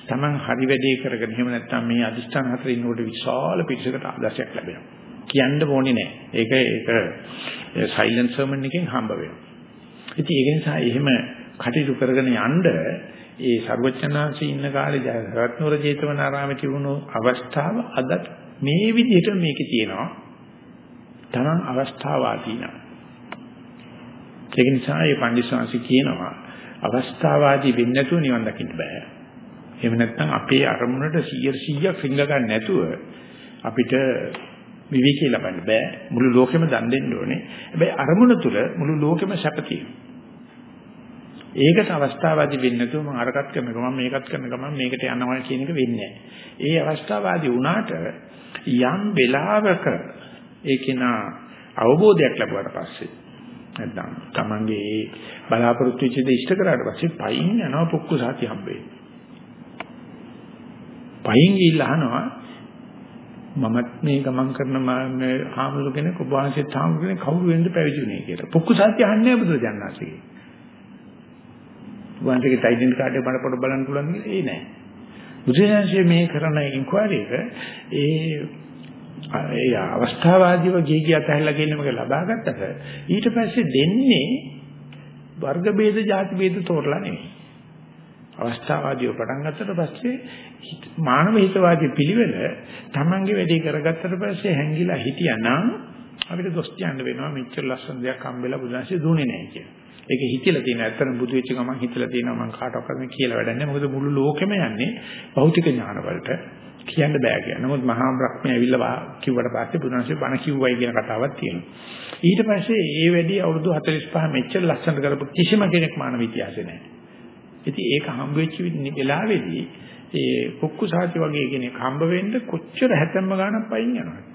Speaker 1: Taman හරි වැඩේ කරගෙන එහෙම නැත්නම් මේ අදිෂ්ඨාන හතර ඉන්නකොට විශාල පිටසකට ආදර්ශයක් ලැබෙනවා. කියන්න ඕනේ නැහැ. ඒක ඒක සයිලන්ට් සර්මන් එකෙන් හම්බ වෙනවා. ඉතින් ඒක නිසා එහෙම කටයුතු කරගෙන යන්න ඒ ਸਰවචනාංශී ඉන්න කාලේ රත්නවර ජේතවනාරාමේ තිබුණු අවස්ථාව අද මේ විදිහට මේකේ තියෙනවා. Taman අවස්ථාවාදී නම්. ඒක නිසා මේ පඬිස්සංශී කියනවා අවස්ථාවාදී වෙන්නේ නැතුව නිවන් දකින්න බෑ. එහෙම නැත්නම් අපේ අරමුණට 100 100ක් රිංග ගන්න නැතුව අපිට විවිකේ ලබන්න බෑ. මුළු ලෝකෙම දන් දෙන්න ඕනේ. හැබැයි අරමුණ තුල මුළු ලෝකෙම සැප තියෙනවා. ඒකට අවස්ථාවාදී වෙන්නේ නැතුව මම අරකට කරන ගමන් මේකත් කරන ගමන් මේකට යනවා කියන එක වෙන්නේ නැහැ. ඒ අවස්ථාවාදී වුණාට යම් වෙලාවක ඒකේනා අවබෝධයක් ලැබුවාට පස්සේ නැත්නම් Tamange බලාපොරොත්තු වෙච්ච දේ ඉෂ්ට කරාට පස්සේ පයින් යනවා පුක්කු සාති හම්බෙන්නේ. පයින් ගිහිල්ලා අහනවා මමත් මේ ගමන් කරන මේ හාමුදුර කෙනෙක් ඔබ වහන්සේත් හාමුදුර කෙනෙක් කවුරු වෙනද පැවිදිුනේ කියලා. පුක්කු සාති අහන්නේ බුදුරජාණන්සේ. වහන්සේගේ ටයිඩන් කාඩ් එක මට පොඩ්ඩක් බලන්න පුළුවන් කියලා ඒ නෑ. බුදුරජාණන්සේ මේ කරන ඉන්ක්වයරි එක ඒ ඒ අවස්ථාවාදීව ගිහි ගිය අතහැරලා ගෙන මේක ලබා ගත්තට ඊට පස්සේ දෙන්නේ වර්ග ભેද ಜಾති ભેද තෝරලා නෙවෙයි. අවස්ථාවාදීව පටන් ගත්තට පස්සේ මානව හිතවාදී පිළිවෙල Tamange වැඩි කරගත්තට පස්සේ හැංගිලා හිටියානම් අපිට දොස් කියන්න වෙනවා මෙච්චර ලස්සන දෙයක් හම්බෙලා බුදුන්සේ දුන්නේ නැහැ කියලා. ඒක හිතිලා තියෙන ඇත්තටම බුදු වෙච්ච ගමන් හිතිලා තියෙනවා මම කාටවත් කරන්නේ කියලා වැඩක් නැහැ. මොකද මුළු ලෝකෙම යන්නේ භෞතික ඥාන වලට. කියන්න බෑ කියන. නමුත් මහා බ්‍රහ්මයා ඇවිල්ලා කිව්වට පස්සේ බුදුන්සේ බණ කිව්වයි කියන කතාවක් තියෙනවා. ඊට පස්සේ ඒ වැඩි අවුරුදු 45 මෙච්චර ලස්සන කරපු කිසිම කෙනෙක් මානව ඉතිහාසෙ නැහැ. ඉතින් ඒක හම්බ වෙච්ච වෙලාවේදී ඒ කුක්කු සාති වගේ කෙනෙක් හම්බ වෙන්න කොච්චර හැතැම්ම ගාණක් පයින් යනවද?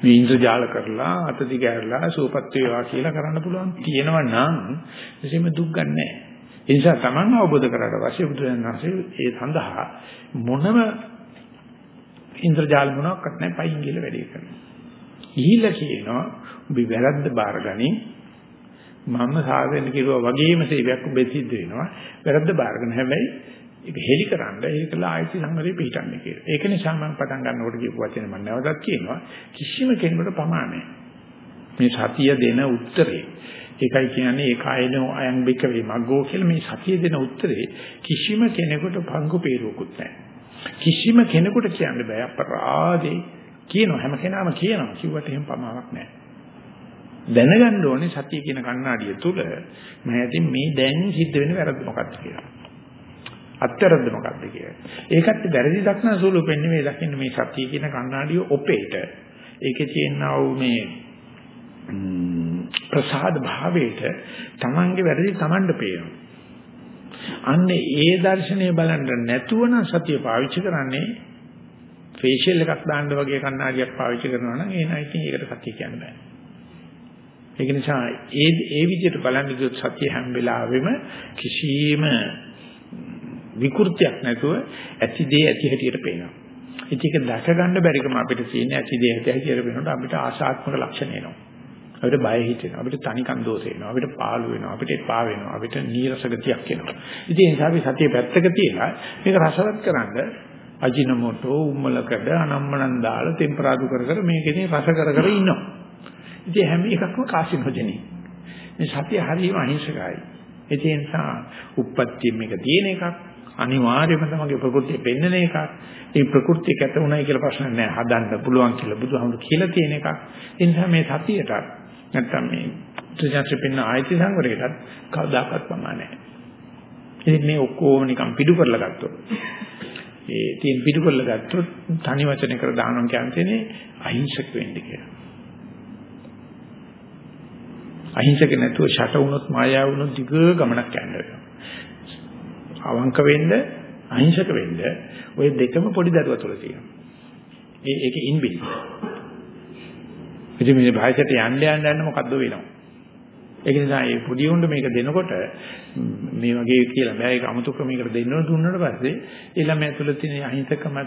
Speaker 1: මේ ඉන්ද්‍රජාල කරලා අත දිගහැරලා සුවපත් වේවා කියලා කරන්න පුළුවන් තියෙනවා නම් එසේම දුක් ගන්නෑ. ඒ නිසා Taman අවබෝධ කරලා පස්සේ බුදුරජාණන් වහන්සේ ඒ සඳහා මොනම ඉන්ද්‍රජාල මොනක්වත් නැහැ පයින් ගිහලා වැඩේ කරනවා. ගිහිල්ලා කියනවා උඹ වැරද්ද බාරගනි මම සාධන කිරුවා වගේම සේවයක් උඹ සිද්ධ වෙනවා. වැරද්ද බාරගෙන හැබැයි ඒක හෙලිකරන්න ඒකලා ආයිති සංවරේ පිටින්නේ කියලා. ඒක නිසා මම පටන් ගන්නකොට කියපු වචනේ මම නැවතත් කියනවා කිසිම කෙනෙකුට ප්‍රමාණයි. මේ සතිය දෙන උත්තරේ ඒකයි කියන්නේ ඒකායනෝ අයං බිකවේ මග්ගෝ කියලා මේ සතිය දෙන උත්තරේ කිසිම කෙනෙකුට පංගු peerුවකුත් නැහැ. කිසිම කෙනෙකුට කියන්න බෑ අපරාධේ කියනවා හැම කෙනාම කියනවා කිව්වට එහෙම පමාවක් නැහැ. දැනගන්න ඕනේ සතිය කියන කණ්ණාඩිය තුල මම ඇතින් මේ දැන් සිද්ධ වෙන වැරද්ද මොකක්ද කියලා. අත්‍යරද්ද මොකක්ද කියලා. ඒකත් වැරදි දක්න ස්වරූපෙන්නේ මේ දකින්න මේ සතිය කියන කණ්ණාඩිය ඔපේට. ඒකේ තියෙනා වූ මේ ප්‍රසාද භාවයට Tamange වැරදි Tamanට පේනවා. අන්න ඒ දර්ශනය බලන්න නැතුව නම් සතිය පාවිච්චි කරන්නේ ෆේෂියල් එකක් දාන්න වගේ කණ්ණාඩියක් පාවිච්චි කරනවා නම් ඒ නයි ඉතින් ඒකට සතිය කියන්න බෑ. ඒක නිසා ඒ ඒ විදිහට බලන්න ගියොත් සතිය හැම වෙලාවෙම කිසියම් විකෘතියක් නැතුව ඇති දේ ඇති හැටියට පේනවා. ඉතින් ඒක දැක ගන්න බැරිකම අපිට තියෙන ඇති දේ ඇති හැටියට පේනකොට අපිට ආශාත්මක ලක්ෂණ එනවා. අපිට බය හිතෙනවා. අපිට තනිකන් දෝෂ එනවා. අපිට පාළු වෙනවා. අපිට එපා වෙනවා. අපිට නීරස ගතියක් එනවා. ඉතින් ඒ නිසා අපි සතිය පැත්තක තියලා මේක රසවත් කරන්න අජිනමොටෝ උම්මලකඩ අනම්මනන් දාලා ටෙම්පරාදු කර කර මේකේ රස කර කර ඉන්නවා. ඉතින් හැම එකක්ම කාසිනෝජෙනි. මේ සතිය හරියම අහිංසකයි. ඒ නිසා උප්පත්තිය මේක තියෙන එකක් අනිවාර්යයෙන්ම තමයි ප්‍රകൃතිය පෙන්වන එකක්. මේ ප්‍රകൃතිය කැත උනායි කියලා ප්‍රශ්න නැහැ. හදන්න පුළුවන් කියලා බුදුහාමුදුරු කියලා තියෙන එකක්. ඒ නිසා මේ සතියට නැත්තම් මේ ත්‍රිජාත්‍රි පෙන්න ආයති සංවරයටත් කවදාකවත් ප්‍රමාණ නැහැ. ඉතින් මේ ඔක්කොම නිකන් පිටු කරලා ගත්තොත් ඒ තියෙන පිටු කරලා ගත්තොත් තනි වචන කර දානවා කියන්නේ අහිංසක වෙන්න කියලා. අහිංසක නැතුව ෂට වුණොත් මායාව වුණොත් දිග ගමනක් යන්න වෙනවා. අවංක වෙන්න අහිංසක වෙන්න ওই දෙකම පොඩි දරුවා තුල තියෙනවා. ඒ ඒකේ ඉන්බිල්ට්. ඉතින් මේ භාෂයට යන්න යන්න යන්න මොකද්ද වෙනව? ඒක නිසා මේ පොඩි උණ්ඩ මේක දෙනකොට මේ වගේ කියලා බෑ ඒක අමුතු ක්‍රමයකට දෙන්න දුන්නාට පස්සේ ඒ ළමයා තුළ තියෙන අහිංසකම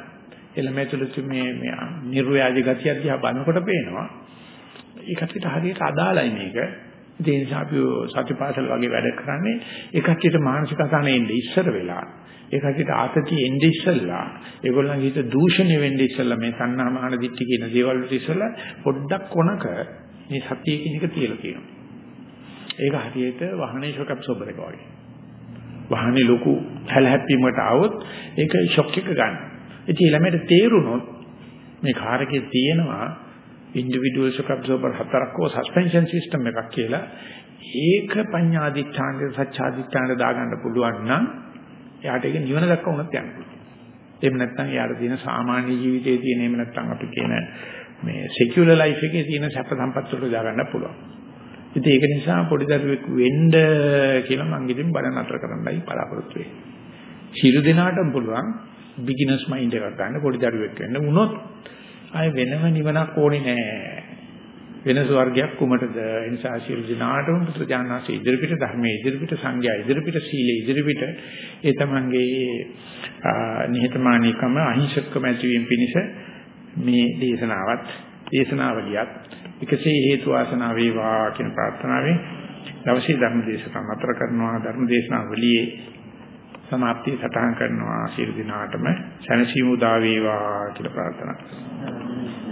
Speaker 1: එළමෙ තුළට මේ මේ නිර්ව්‍යාජ ගතිය දිහා බලනකොට පේනවා ඒකට හරියට අදාළයි මේක. ඒ නිසා අපි සතිපාසල වගේ වැඩ කරන්නේ ඒ කට්ටියට මානසික අසහනෙ ඉන්නේ ඉස්සර වෙලා. ඒ කට්ටියට ආතතිය එන්නේ ඉස්සෙල්ලා. ඒගොල්ලන්ගේ හිත දූෂණය වෙන්නේ ඉස්සෙල්ලා මේ සන්නාමාන දිට්ඨි කියන දේවල් වලට ඉස්සෙල්ලා පොඩ්ඩක් කොනක මේ සතිය කියන එක තියලා තියෙනවා. ඒක හරියට වාහනේ ෂොක් ඇබ්සෝබර් එක වගේ. වාහනේ ලොකු හැලහැප්පීමකට આવොත් ඒක ෂොක් එක ගන්න. ඉතින් ළමයට තේරුනොත් මේ කාර් එකේ තියෙනවා ඉන්ඩිවිඩුවල් ෂොක් ඇබ්සෝබර් හතරක් හෝ සස්පෙන්ෂන් සිස්ටම් එකක් කියලා ඒක පඤ්ඤාදිත්‍යාන්ත සත්‍යාදිත්‍යාන්ත දාගන්න පුළුවන් නම් එයාට ඒක නිවන දක්වා උනත් යන්න පුළුවන්. එහෙම නැත්නම් එයාට තියෙන සාමාන්‍ය ජීවිතයේ තියෙන එහෙම නැත්නම් අපි කියන මේ සෙකියුලර් ලයිෆ් එකේ තියෙන සැප සම්පත් වලට දාගන්න පුළුවන්. ඉතින් ඒක නිසා පොඩි දරුවෙක් වෙන්න කියලා මං ඉතින් බඩ නතර කරන්නයි බලාපොරොත්තු වෙන්නේ. සියලු දෙනාටම පුළුවන් බිග්ිනර්ස් මයින්ඩ් එකක් ගන්න පොඩි දරුවෙක් වෙන්න වුණොත් ආය වෙනම නිවනක් ඕනේ නෑ. වෙන ස්වර්ගයක් කුමටද? ඒ නිසා සියලු දිනාටම පුත්‍රජානනාසේ ඉදිරිපිට ධර්මයේ ඉදිරිපිට සංඝයා ඉදිරිපිට සීලයේ ඉදිරිපිට ඒ තමන්ගේ නිහතමානීකම අහිංසකකම ඇතිවීම පිණිස මේ දේශනාවත් දේශනාවලියත් එකසේ හේතු වාසනා වේවා කියන ප්‍රාර්ථනාවෙන් දවසේ ධර්ම දේශනාව අතර කරනවා ධර්ම දේශනාවලියේ සමාප්තිය සටහන් කරනවා සියලු දිනාටම සැනසීම උදා වේවා කියලා ප්‍රාර්ථනා කරනවා